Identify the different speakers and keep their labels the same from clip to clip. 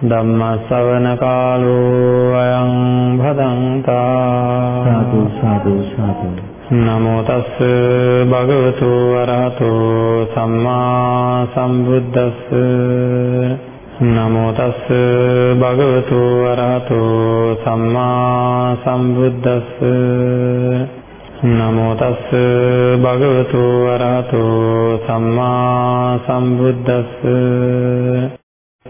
Speaker 1: ධම්මස්සවනකාලෝ අයං භදංතා
Speaker 2: සාදු සාදු සාදු।
Speaker 1: නමෝ තස්ස භගවතු වරහතෝ සම්මා සම්බුද්දස්ස। නමෝ තස්ස භගවතු වරහතෝ සම්මා සම්බුද්දස්ස। නමෝ තස්ස භගවතු වරහතෝ සම්මා සම්බුද්දස්ස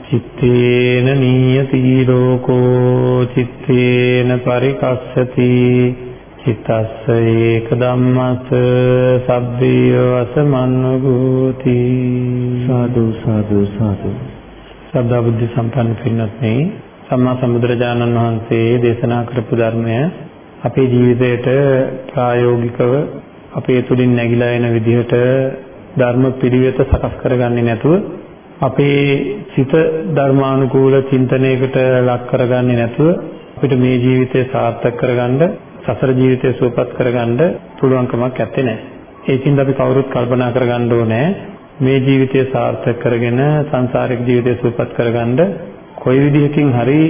Speaker 1: චිත්තේන නියති ලෝකෝ චිත්තේන පරිකස්සති චිත්තස්ස ඒක ධම්මස්ස සබ්බිය වසමන්නගෝති
Speaker 2: සාදු සාදු සාදු.
Speaker 1: ශ්‍රද්ධා බුද්ධ සම්පන්න පින්වත්නි සම්මා සම්බුදුරජාණන් වහන්සේ දේශනා කරපු ධර්මය අපේ ජීවිතයට ප්‍රායෝගිකව අපේ තුලින් නැగిලා එන විදිහට ධර්ම පිළිවෙත සකස් කරගන්නේ නැතුව අපේ සිත ධර්මානුකූල චින්තනයකට ලක් කරගන්නේ නැතුව අපිට මේ ජීවිතය සාර්ථක කරගන්න සසර ජීවිතය සුවපත් කරගන්න පුළුවන්කමක් නැත්තේ නෑ. ඒකින්ද අපි කවුරුත් කල්පනා කරගන්න ඕනේ මේ ජීවිතය සාර්ථක කරගෙන සංසාරික ජීවිතය සුවපත් කරගන්න කොයි විදිහකින් හරි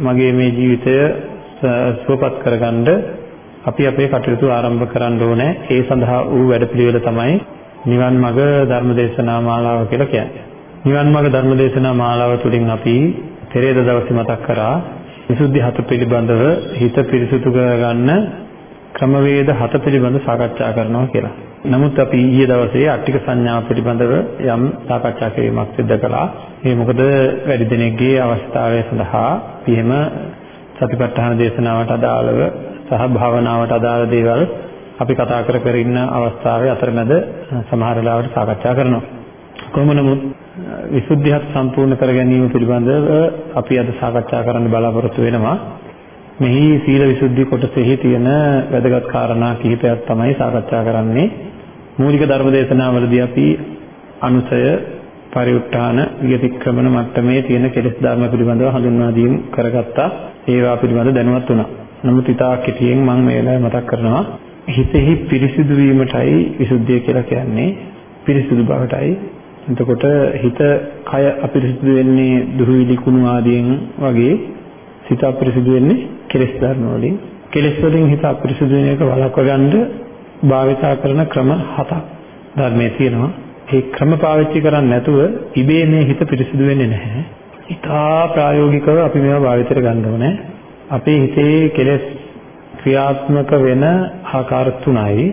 Speaker 1: මගේ මේ ජීවිතය සුවපත් කරගන්න අපි අපේ කටයුතු ආරම්භ කරන්න ඕනේ. ඒ සඳහා වූ වැඩපිළිවෙල තමයි නිවන් මඟ ධර්මදේශනා මාලාව කියලා කියන්නේ. නිවන් මඟ ධර්මදේශනා මාලාව තුළින් අපි පෙරේද දවසේ මතක් කරා විසුද්ධි හත පිළිබඳව හිත පිරිසුදු කරගන්න ක්‍රමවේද හත පිළිබඳව සාකච්ඡා කරනවා කියලා. නමුත් අපි ඊයේ දවසේ අට්ටික සංඥා පිළිබඳව යම් සාකච්ඡා කිරීමක් සිදු කළා. ඒ මොකද වැඩි දෙනෙක්ගේ අවස්ථාවය සඳහා එහෙම සතිපට්ඨාන දේශනාවට අදාළව සහ භාවනාවට අදාළ දේවල් අපි කතා කර කර ඉන්න අවස්ථාවේ අතරමැද සමහර වෙලාවට සාකච්ඡා කරනවා. කොහොම නමුත් විසුද්ධියත් සම්පූර්ණ කර ගැනීම පිළිබඳව අපි අද සාකච්ඡා කරන්න බලාපොරොත්තු වෙනවා. මෙහි සීල විසුද්ධි කොටසෙහි තියෙන වැදගත් කාරණා කිහිපයක් තමයි සාකච්ඡා කරන්නේ. මූලික ධර්ම දේශනාවලදී අපි අනුසය පරිඋත්ථාන විතික්‍රමන මට්ටමේ තියෙන කෙලෙස් ධර්ම පිළිබඳව හඳුන්වා දීම් කරගත්තා. ඒවා පිළිබඳව දැනුවත් වුණා. නමුත් ඊටා කෙටියෙන් මම මේ වෙලාවේ මතක් කරනවා හිතෙහි පිරිසිදු වීමටයි විසුද්ධිය කියලා කියන්නේ පිරිසිදු බවටයි. එතකොට හිත කය අපිරිසිදු වෙන්නේ දුහවිලි කුණු ආදියෙන් වගේ සිත අපිරිසිදු වෙන්නේ කෙලෙස් ධර්ම වලින්. කෙලෙස් වලින් හිත අපිරිසිදු වෙන එක වළක්වා ගන්න භාවිතා කරන ක්‍රම හතක් ධර්මයේ තියෙනවා. ඒ ක්‍රම පාවිච්චි කරන්නේ නැතුව ඉබේ මේ හිත පිරිසිදු වෙන්නේ නැහැ. ඉතා ප්‍රායෝගිකව අපි මේවා භාවිතයට ගන්න ඕනේ. අපේ හිතේ කෙලෙස් ක්‍රියාත්මක වෙන ආකාර තුනයි.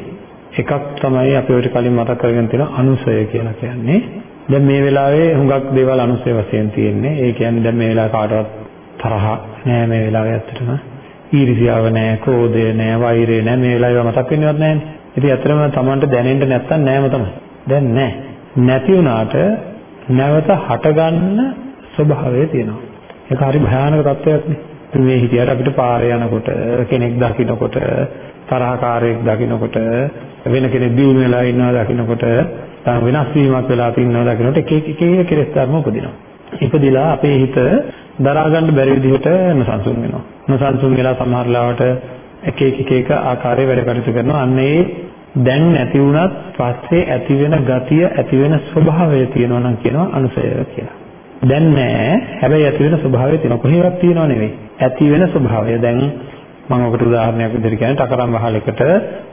Speaker 1: එකක් තමයි අපි ඔය කලින් මතක් කරගෙන තියෙන අනුසය කියලා කියන්නේ. දැන් මේ වෙලාවේ හුඟක් දේවල් අනුසය වශයෙන් තියෙන්නේ. ඒ කියන්නේ දැන් මේ වෙලාවේ කාටවත් තරහ නෑ මේ වෙලාවේ ඇත්තටම. ඊර්ෂ්‍යාව නෑ, ක්‍රෝධය නෑ, වෛරය නෑ මේ වෙලාවේ මතක් වෙන්නේවත් නෑනේ. ඉතින් ඇත්තටම Tamanට දැනෙන්න නැත්තම් නෑම තමයි. දැන් නෑ. නැති වුණාට නැවත හටගන්න ස්වභාවය තියෙනවා. ඒක හරි භයානක තත්ත්වයක් නේ. මේ හිතියට අපිට පාරේ යනකොට කෙනෙක් දකින්නකොට තරහකාරයෙක් දකින්නකොට වෙන කෙනෙක් දිනු වෙලා ඉන්නවා දකින්නකොට වෙනස් වීමක් වෙලා තින්නවා දකින්නකොට එක එක එක එක කෙලෙස් ධර්ම උපදිනවා. ඉපදිලා අපේ හිත දරා ගන්න බැරි විදිහට නොසන්සුන් වෙනවා. නොසන්සුන් වෙලා සමහර ලාවට එක එක එක එක ආකාරයේ වැඩ කටයුතු කරනවා. අන්න ඒ දැන් නැති වුණත් පස්සේ ඇති වෙන ගතිය ඇති වෙන ස්වභාවය තියෙනවා නම් කියනවා අනුසය කියලා. දැන් නෑ. හැබැයි ඇති වෙන ස්වභාවය තියෙනවා. කොහේවත් තියෙනව නෙවෙයි. ඇති වෙන ස්වභාවය. දැන් මම ඔකට උදාහරණයක් විදිහට කියන්නේ ටකරම් වහලයකට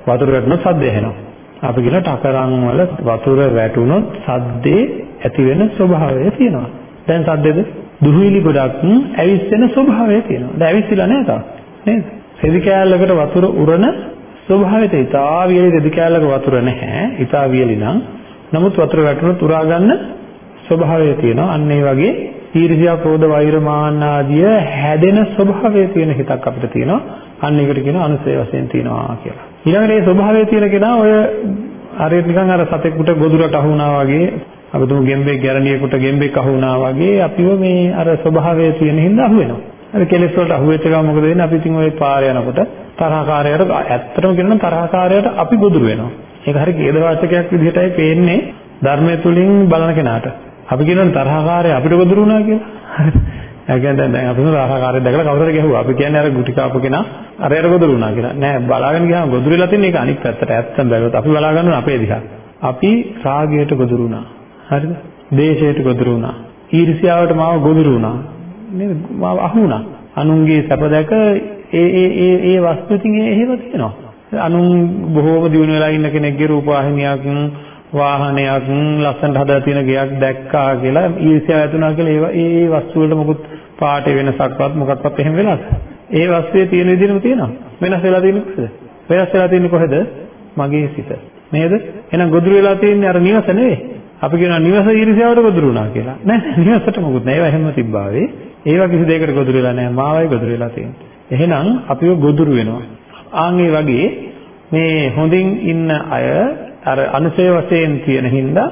Speaker 1: වතුර වැටුණොත් සද්ද ඇහෙනවා. අපි කියන ටකරම් වල වතුර වැටුණොත් සද්දේ ඇති වෙන ස්වභාවය තියෙනවා. දැන් සද්දේද? දුහුවිලි ගොඩක් ඇවිස්සෙන ස්වභාවය තියෙනවා. දැන් ඇවිස්සලා නෑ තාම. නේද? සෙදි කෑල්ලකට වතුර උරන ස්වභාවය තියෙයි. ඉතා වියලි සෙදි කෑල්ලක වතුර නැහැ. ඉතා වියලි නම් නමුත් වතුර වැටුණොත් උරා ගන්න ස්වභාවය තියෙනවා. අන්න ඒ වගේ ඊර්ෂ්‍යා, ක්‍රෝධ, වෛර, මාන්න ආදිය හැදෙන ස්වභාවය තියෙන හිතක් අපිට තියෙනවා. අන්න ඒකට කියනවා අනුසය වශයෙන් තියෙනවා කියලා. ඊළඟට මේ ස්වභාවය තියෙන කෙනා ඔය හරියට නිකන් අර සතෙකුට ගොදුරට අහු වුණා වගේ අපි තුමු ගෙම්බෙක් ගැරණියෙකුට ගෙම්බෙක් අහු වුණා වගේ අපිව මේ අර ස්වභාවය තියෙන හින්දා අහු වෙනවා. අර කෙලෙස් වලට අහුවෙච්ච ගමන් මොකද වෙන්නේ? අපි ඉතින් ওই පාර යනකොට තරහකාරයට ඇත්තටම කියනවා තරහකාරයට අපි ගොදුරු වෙනවා. ඒක හරි ඛේදවාචකයක් විදිහටයි පේන්නේ ධර්මය තුලින් බලන කෙනාට. අපි කියනවා තරහකාරය අපිට ගොදුරු වුණා කියලා. හරි. ඒ කියන්නේ දැන් අපි තරහකාරය දැකලා කවුරුහරි ගැහුවා. අපි කියන්නේ අර ගුටි කාපු කෙනා අරයට ගොදුරු වුණා කියලා. නෑ බලාගෙන ගියාම ගොදුරු වෙලා තින්නේ ඒක අනිත් පැත්තට. ඇත්තම බැලුවොත් අපි බලා ගන්නවා අපේ දිහා. අපි රාගයට ගොදුරු වුණා. හරිද? දේශයට ගොදුරු වුණා. ඊර්ෂ්‍යාවට මාව ගොදුරු වුණා. නේද? මාව අහු වුණා. අනුන්ගේ සැප දැක ඒ ඒ ඒ ඒ වස්තු ඉතින් එහෙම තියෙනවා. අනුන් බොහෝම දිනු වෙලා ඉන්න කෙනෙක්ගේ රූපවාහිනියක් වාහනයක් ලස්සනට හදලා තියෙන ගෙයක් දැක්කා කියලා ඊර්ෂ්‍යාව ඇතුණා කියලා ඒ ඒ වස්තු වලට මොකුත් පාටේ වෙනසක්වත් මොකක්වත් එහෙම වෙලාද? ඒ වස්තුවේ තියෙන විදිහම තියෙනවා. වෙනස් වෙලා තියෙන්නේ කොහෙද? වෙනස් වෙලා තියෙන්නේ කොහෙද? මගේ සිත. නේද? එහෙනම් ගොදුරු වෙලා තියෙන්නේ අර නිවස නෙවෙයි. අපි කියනවා නිවස ඊර්ෂ්‍යාවට ගොදුරු වුණා කියලා. නෑ නිවසට මොකුත් නෑ. ඒවා හැම තිබ්බාවේ. ඒවා කිසි දෙයකට ගොදුරු වෙලා නෑ. මාවයි ගොදුරු වෙලා තියෙන්නේ. එහෙනම් අපිව ගොදුරු වෙනවා. ආන් වගේ මේ හොඳින් ඉන්න අය අර අනුසය වශයෙන් තියෙන හින්දා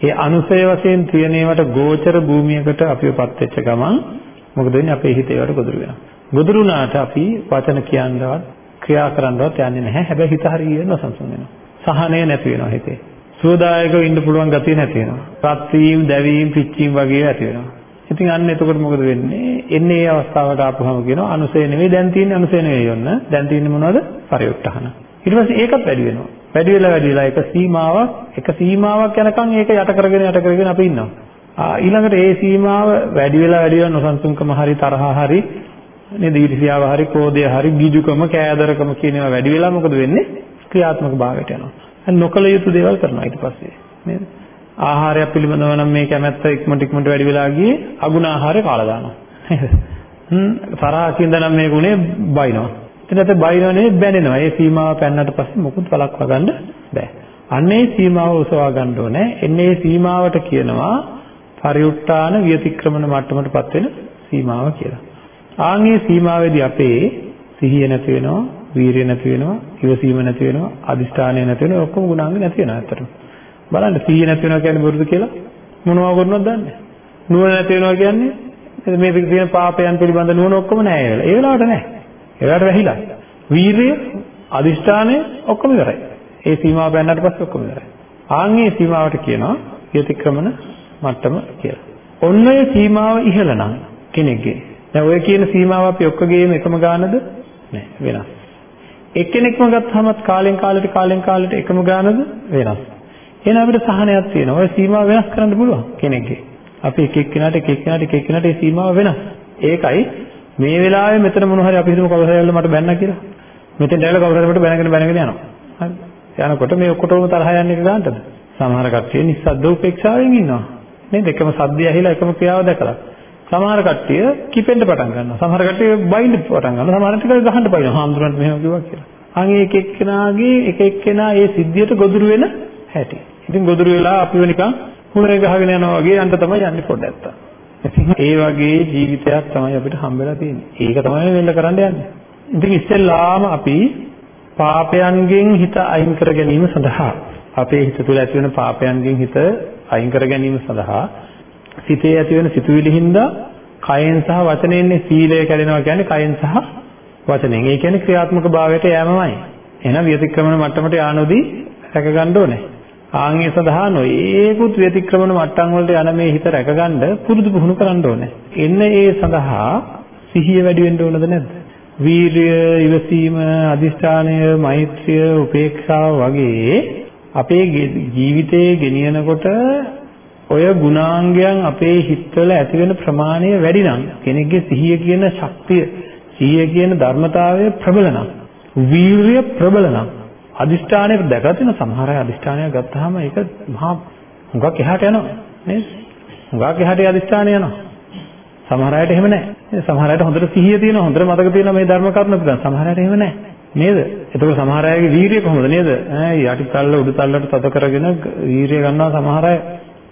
Speaker 1: ඒ අනුසය වශයෙන් තියෙන ඒවට ගෝචර භූමියකට අපිවපත් වෙච්ච ගමන් මොකද වෙන්නේ අපේ හිත ඒවට ගොදුරු වෙනවා. ගොදුරු වුණාට අපි වචන කියන්නවත් ක්‍රියා කරන්නවත් යන්නේ නැහැ. හැබැයි හිත හරියට නොසන්සුන් වෙනවා. සහනය නැති වෙනවා හිතේ. සුවදායකව ඉන්න පුළුවන් ගතිය නැති වෙනවා. රත් වීම, දැවීම, පිච්චීම වගේ ඇති වෙනවා. ඉතින් අන්න එතකොට මොකද වෙන්නේ? එන්නේ ඒ අවස්ථාවට ආපුවම කියනවා අනුසය නෙවෙයි දැන් තියෙන්නේ අනුසය නෙවෙයි යොන්න. දැන් තියෙන්නේ මොනවද? පරිඋත්ථාන. ඊට පස්සේ ඒකත් වැඩි වෙනවා. වැඩි වෙලා වැඩි වෙලා එක සීමාවක් එක සීමාවක් යනකම් ඒක යට කරගෙන යට කරගෙන අපි ඉන්නවා. ආ ඊළඟට ඒ සීමාව වැඩි වෙලා වැඩි වෙලා නොසන්සුන්කම හරි තරහ හරි නේද ඊර්ෂ්‍යාව හරි ක්‍රෝධය හරි ගිජුකම කෑදරකම කියන ඒවා වැඩි වෙලා මොකද වෙන්නේ? ක්‍රියාත්මක භාවයට යනවා. නොකල යුතු දේවල් කරනවා ඊට පස්සේ නේද? ආහාරය පිළිබඳව නම් මේ කැමැත්ත ඉක්මනට ඉක්මනට වැඩි වෙලා ගියේ අගුණ ආහාරය කාලා දානවා. නේද? හ්ම් තරහකින්ද නම් මේ ගුණේ බයිනවා. එතනත් බයිනව නෙවෙයි බැඳෙනවා. ඒ සීමාව පැන්නට පස්සේ මොකුත් වළක්වා ගන්න බෑ. අන්නේ සීමාව උසවා ගන්න ඕනේ. එන්නේ සීමාවට කියනවා පරිඋත්තාන විතික්‍රමන මට්ටමටපත් වෙන සීමාව කියලා. ආන්ගේ සීමාවේදී අපේ සිහිය නැති වෙනවා, වීරිය නැති වෙනවා, ඉවසීම නැති වෙනවා, අදිෂ්ඨානය නැති වෙනවා, ඔක්කොම ගුණාංග නැති වෙනවා ඇත්තටම. බලන්න සිහිය නැති වෙනවා කියන්නේ බොරුද කියලා? මොනවා කරනවද දන්නේ? නුවණ නැති වෙනවා කියන්නේ මේ තියෙන පාපයන් පිළිබඳ නුවණ ඔක්කොම නැහැ ඒ වෙලාවට නැහැ. ඒ වෙලාවට වැහිලා. වීරිය අදිෂ්ඨානය ඔක්කොම ඉවරයි. ඒ සීමාව බැන්නට පස්සේ ඔක්කොම ඉවරයි. ආන්ගේ සීමාවට කියනවා යතික්‍රමන මට්ටම කියලා ඔන්න ඔය සීමාව ඉහළ නම් කෙනෙක්ගේ දැන් ඔය කියන සීමාව අපි ඔක්කොගේම එකම ගානද නෑ වෙනස් එක්කෙනෙක්ම ගත්තාමත් කාලෙන් කාලෙට කාලෙන් කාලෙට එකම ගානද වෙනස් එහෙනම් අපිට සහනයක් තියෙනවා. ඔය සීමාව වෙනස් කරන්න පුළුවන් කෙනෙක්ගේ. අපි එක එක්කෙනාට එක එක්කෙනාට එක එක්කෙනාට මේ සීමාව වෙනස්. ඒකයි මේ වෙලාවේ මෙතන මොන හරි අපි හිතමු කවුරු හරි මට බැන්නා කියලා. මෙතෙන් දැවිලා කවුරු හරි මට බැනගෙන බැනගෙන යනවා. හරි. යනකොට මේ ඔක්කොටම තරහ යන්නේ එක ගන්නටද? සමහර කට්ටිය නිස්සද්ද උපේක්ෂාවෙන් ඉන්නවා. නේද? එකම සද්දය ඇහිලා එකම ක්‍රියාව දැකලා. සමහර කට්ටිය කිපෙන්න පටන් ගන්නවා. සමහර කට්ටිය බයින්න පටන් ගන්නවා. සමහර ටික ගහන්න බයිනවා. හාමුදුරන්ට මෙහෙම කිව්වා කියලා. අන් එක එක්කෙනාගේ එක එක්කෙනා ඒ සිද්ධියට ගොදුරු වෙන හැටි. ඉතින් ගොදුරු වෙලා අපිව නිකන් හුණරේ ගහගෙන යනවා වගේ යන්න තමයි යන්නේ පොඩ්ඩක්. ඉතින් ඒ වගේ ජීවිතයක් තමයි අපිට හම්බෙලා තියෙන්නේ. ඒක තමයි වෙන්න කරන්න යන්නේ. ඉතින් ඉස්සෙල්ලාම අපි පාපයන්ගෙන් හිත අයින් කර ගැනීම සඳහා අපේ හිත තුළ ඇති වෙන පාපයන්ගෙන් හිත අයින් කර ගැනීම සඳහා සිතේ ඇති වෙන සිතුවිලි හින්දා කයෙන් සහ වචනයෙන් සීලය කැඩෙනවා කියන්නේ කයෙන් සහ වචනෙන්. ඒ කියන්නේ ක්‍රියාත්මක භාවයට යෑමමයි. එහෙනම් විතික්‍රමන මට්ටමට යානොදී රැක ගන්න ඕනේ. ආන්ගේ සඳහා නොයේකුත් ව්‍යතික්‍රමන මට්ටම් වලට යන මේ හිත රැකගන්න පුරුදු පුහුණු කරන්න ඕනේ. එන්න ඒ සඳහා සිහිය වැඩි වෙන්න ඕනද නැද්ද? වීරිය, ඉවසීම, අදිෂ්ඨානය, මෛත්‍රිය, උපේක්ෂාව වගේ අපේ ජීවිතයේ ගෙනියනකොට ඔය ගුණාංගයන් අපේ හිතවල ඇති වෙන ප්‍රමාණය වැඩි නම් කෙනෙක්ගේ සිහිය කියන ශක්තිය, සිහිය කියන ධර්මතාවය ප්‍රබල නම්, වීරිය ප්‍රබල නම් අදිෂ්ඨානයක් දැකලා තියෙන සමහර අය අදිෂ්ඨානයක් ගත්තාම ඒක මහා හුඟක් එහාට යනවා නේද? හුඟක් එහාට අදිෂ්ඨානය යනවා. සමහර අයට එහෙම නැහැ. සමහර අයට හොඳට සිහිය තියෙනවා හොඳට මතක තියෙනවා මේ ධර්ම කරුණු පිළිබඳ. සමහර අයට එහෙම නැහැ. නේද? එතකොට සමහර අයගේ වීරිය කොහොමද නේද? ඈ යටි තල්ල උඩු තල්ලට තද කරගෙන වීරිය ගන්නවා සමහර අය.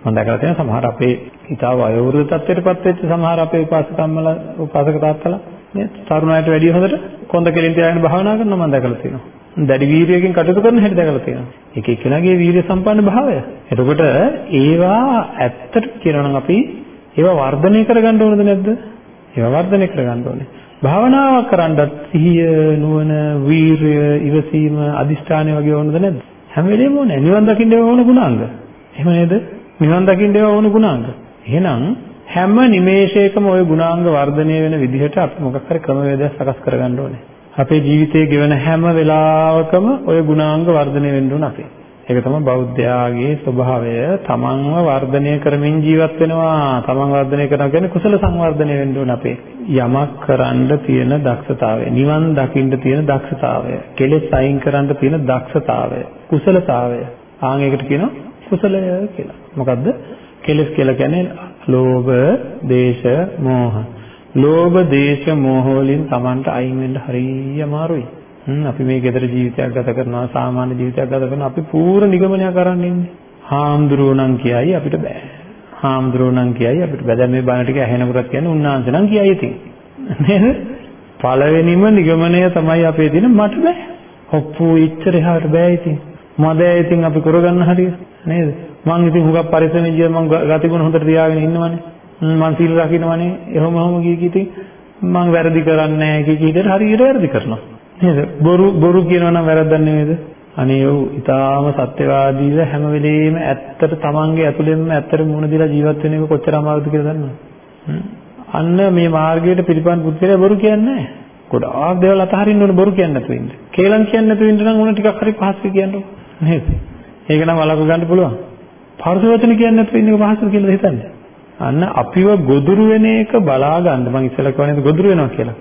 Speaker 1: මම දැකලා තියෙනවා සමහර අපේ හිතාව වයෝවෘද්ධ තත්ත්වයටපත් වෙච්ච සමහර අපේ උපාසකම්මල උපාසක තාත්තලා නේද? තරුණයන්ට වැඩිය හොඳට කොන්ද කෙලින් තියාගෙන භාවනා කරනවා මම දැකලා තියෙනවා. දැඩි වීරියකින් කටයුතු කරන හැටි දැකලා තියෙනවා. එක එක්කෙනාගේ වීරිය සම්පන්න භාවය. එතකොට ඒවා ඇත්තට කියනවා නම් අපි ඒවා වර්ධනය කරගන්න ඕනද නැද්ද? ඒවා වර්ධනය කරගන්න ඕනේ. භාවනාවක් කරන්නත් සිහිය, නුවණ, වීරිය, ඉවසීම, අදිෂ්ඨානය වගේ ඕනද නැද්ද? හැම වෙලේම ඕනේ. නිවන් දකින්න ඕන ගුණාංග. එහෙම නේද? නිවන් දකින්න ඕන ගුණාංග. එහෙනම් හැම නිමේෂයකම ওই ගුණාංග වර්ධනය වෙන විදිහට අපි මොකක් හරි ක්‍රමවේදයක් සකස් කරගන්න ඕනේ. අපේ ජීවිතයේ ගෙවන හැම වෙලාවකම ওই ගුණාංග වර්ධනය වෙන්න ඕන අපේ. ඒක තමයි බෞද්ධයාගේ ස්වභාවය. තමන්ව වර්ධනය කරමින් ජීවත් වෙනවා. තමන් වර්ධනය කරනවා කියන්නේ කුසල සංවර්ධනය වෙන්න ඕන අපේ. යමක් කරන්න තියෙන දක්ෂතාවය, නිවන් දකින්න තියෙන දක්ෂතාවය, කෙලෙස් අයින් කරන්න තියෙන දක්ෂතාවය, කුසලතාවය. ආන් ඒකට කියනවා කුසලය කියලා. මොකද්ද? කෙලෙස් කියලා කියන්නේ ලෝභ, දේශ, මෝහ. ලෝභ, දේශ, මෝහ වලින් Tamanට අයින් වෙන්න හරිය අමාරුයි. අපි මේ gedara ජීවිතයක් ගත කරනවා සාමාන්‍ය ජීවිතයක් ගත කරනවා අපි පූර්ණ නිගමනයක් කරන් ඉන්නේ. හාමුදුරුවෝ නම් කියයි අපිට බෑ. හාමුදුරුවෝ නම් කියයි අපිට බෑ. දැන් මේ බණ ටික ඇහෙනකොටත් කියන්නේ උන්වහන්සේ නම් කියයි ඉතින්. නේද? පළවෙනිම නිගමනය තමයි අපේ තියෙන මට බෑ. ඔප්පු ඉච්චර එහාට බෑ ඉතින්. මදෑ ඉතින් අපි කරගන්න හරිය නේද? මං ඉතින් හුඟක් පරිස්සමෙන් ජීවත් මං ගතිගුණ හොඳට තියාගෙන ඉන්නවනේ. මං සීල් රකින්නවනේ. එහෙම එහෙම ගිය කිතින් මං වැරදි කරන්නේ නැහැ කිය කී විදිහට හරියට වැරදි කරනවා. නේද? බොරු බොරු කියනවා නම් වැරද්දක් නෙමෙයිද? අනේ ඔව් ඊටාම සත්‍යවාදීව හැම වෙලෙම ඇත්තට තමන්ගේ ඇතුළෙන්ම ඇත්තට මුණ දීලා ජීවත් වෙන එක කොච්චර අමාරුද කියලා දන්නවද? අන්න මේ මාර්ගයට පිළිපන් පුද්ගලයා බොරු කියන්නේ නැහැ. ගොඩාක් දේවල් අතහරින්න ඕන බොරු කියන්නේ නැතුව ඉන්න. කේලම් කියන්නේ නැතුව ඉන්න නම් උන ටිකක් හරි පහසු කියන්නකො. නේද? ඒක නම් වලක ගන්න පුළුවන්. පරස වචන කියන්නේ නැතුව ඉන්න එක පහසුද කියලා හිතන්නේ. අන්න අපිව ගොදුරු වෙන එක බලා ගන්න මම ඉස්සෙල්ලා කියන්නේ ගොදුරු වෙනවා කියලා.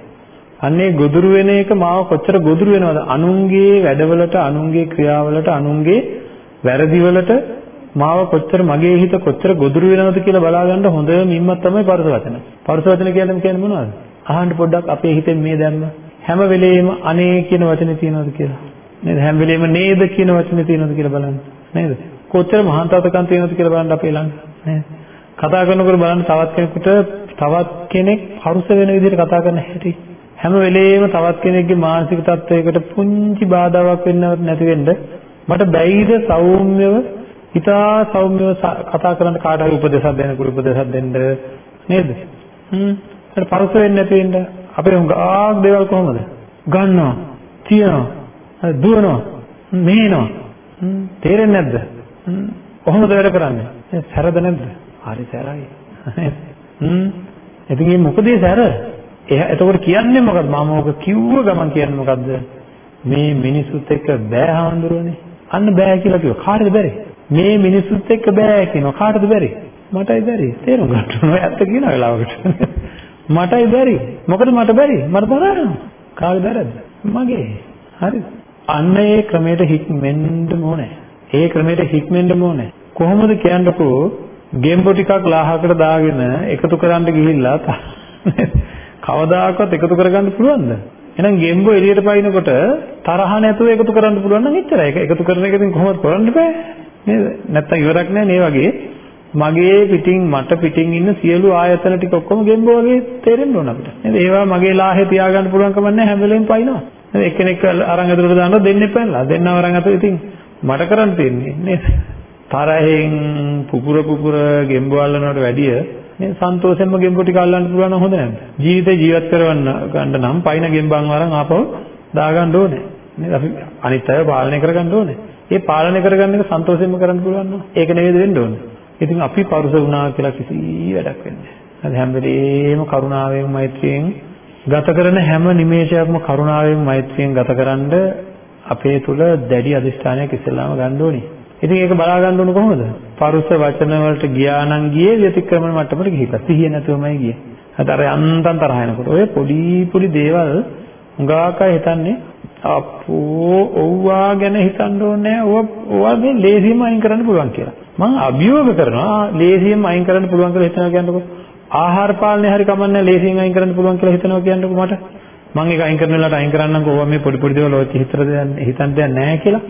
Speaker 1: අන්නේ ගොදුරු වෙන එක මාව කොච්චර ගොදුරු වෙනවද? අනුන්ගේ වැඩවලට, අනුන්ගේ ක්‍රියාවලට, අනුන්ගේ වැරදිවලට මාව කොච්චර මගේ හිත කොච්චර ගොදුරු වෙනවද කියලා බලාගන්න හොඳ මිම්මක් තමයි පරස වචන. පරස වචන කියන්නේ කියන්නේ මොනවද? අහන්න පොඩ්ඩක් අපේ හිතෙන් මේ දැම්ම හැම වෙලෙම අනේ කියන වචනේ තියෙනවද කියලා. නේද? හැම වෙලෙම නේද කියන වචනේ තියෙනවද කියලා බලන්න. නේද? කොච්චර මහාන්තතකම් තියෙනවද කියලා බලන්න අපේ ළඟ. නේද? කතා කරනකොට බලන්න තවත් කෙනෙකුට තවත් කෙනෙක් පරුස වෙන විදිහට කතා කරන හැටි. හැම වෙලේම තවත් කෙනෙක්ගේ මානසික තත්වයකට පුංචි බාධාවක් වෙන්නවත් නැති වෙන්න මට බැයිද සෞම්‍යව හිතා සෞම්‍යව කතා කරන්න කාට හරි උපදේශයක් දෙන්න කුළු උපදේශයක් දෙන්න නේද? හ්ම්. ඒක පරස වෙන්නේ නැති වෙන්න අපේ හුඟක් දේවල් කොහොමද? ගන්නවා, තියනවා, දුවනවා, මේනවා. හ්ම්. තේරෙන්නේ නැද්ද? හ්ම්. කොහොමද වැඩ කරන්නේ? සැරද නැද්ද? හරි සැරයි. හ්ම්. ඉතින් මේ මොකද සැර? එයා එතකොට කියන්නේ මොකද්ද? මම ඕක කිව්ව ගමන් කියන්නේ මොකද්ද? මේ මිනිසුත් එක්ක බෑ හඳුරන්නේ. අන්න බෑ කියලා කිව්වා. කාටද බැරි? මේ මිනිසුත් එක්ක බෑ කියනවා. කාටද බැරි? මටයි බැරි. තේරුම් ගන්න ඕනේ. ඇත්ත කියන වෙලාවකට. මටයි බැරි. මොකද මට බැරි? මට තරහනවා. කාගේ බැරද? මගේ. හරිද? අන්න ඒ ක්‍රමයට හික්මෙන්න ඕනේ. ඒ ක්‍රමයට හික්මෙන්න ඕනේ. කොහොමද කියන්නකෝ ගෙම්බෝ ටිකක් ලාහකට දාගෙන එකතු කරන්න ගිහිල්ලා කවදාකවත් එකතු කරගන්න පුළුවන්ද? එහෙනම් ගෙම්බෝ එළියට පයින්නකොට තරහ නැතුව එකතු කරන්න පුළුවන් නම් එච්චරයි. ඒක එකතු කරන එකකින් කොහොමද කරන්න බෑ නේද? නැත්තම් ඉවරක් නෑ මේ වගේ. මගේ පිටින් මට පිටින් ඉන්න සියලු ආයතන ටික ඔක්කොම ගෙම්බෝ වගේ තේරෙන්න ඕන අපිට. නේද? ඒවා මගේ ලාහේ තියාගන්න පුළුවන් කම නැහැ හැම වෙලෙම පයින්නවා. නේද? එක්කෙනෙක් අරන් ඇතුළට දානවා දෙන්නේ පැනලා. දෙන්නව අරන් ඇතුළට ඉතින් මට කරන්න තියෙන්නේ නේද? තරහෙන් පුපුර පුපුර ගෙම්බෝ අල්ලනවට වැඩිය මේ සන්තෝෂයෙන්ම ගෙම්බෝ ටික අල්ලන්න පුළුවන් නම් හොඳ නැද්ද? ජීවිතේ ජීවත් කරවන්න ගන්න නම් පයින් ගෙම්බන් වරන් ආපහු දාගන්න ඕනේ. නේද? අපි අනිත් අය පාලනය කරගන්න ඕනේ. ඒ පාලනය කරගන්න එක සන්තෝෂයෙන්ම කරන්න පුළුවන් නම් ඒක නෙවෙයිද වෙන්න ඕනේ. ඉතින් අපි පරුස වුණා කියලා කිසි වැඩක් වෙන්නේ නැහැ. හැම වෙලේම කරුණාවෙන් මෛත්‍රියෙන් ගත කරන හැම නිමේෂයක්ම කරුණාවෙන් මෛත්‍රියෙන් ගතකරනද අපේ තුල දැඩි අදිෂ්ඨානයක් ඉස්සෙල්ලාම ගන්න ඕනේ. ඉතින් ඒක බලා ගන්න ඕන කොහොමද? පරුස වචන වලට ගියා නම් ගියේ ව්‍යතික්‍රමන මට්ටමට ගිහිල්ලා. සිහිය නැතුවමයි ගියේ. අර යන්තම් තරහ එනකොට ඔය පොඩි පොඩි දේවල් හුඟාක හිතන්නේ අපෝ ඔව්වා ගැන හිතන්න ඕනේ ඔවාගේ ලේසියෙන්ම අයින් කරන්න පුළුවන් කියලා. මම අභියෝග කරනවා ලේසියෙන්ම අයින් කරන්න පුළුවන් කියලා හිතනවා කියන්නකො. ආහාර පාලනේ හරි කමන්නේ ලේසියෙන් අයින් කරන්න පුළුවන් කියලා හිතනවා කියන්නකො මට. මම ඒක අයින් කරන වෙලාවට අයින් කරන්නම්කෝ ඕවා මේ පොඩි පොඩි දේවල් ඔය හිතර දෙයක් හිතන්න දෙයක් නැහැ කියලා.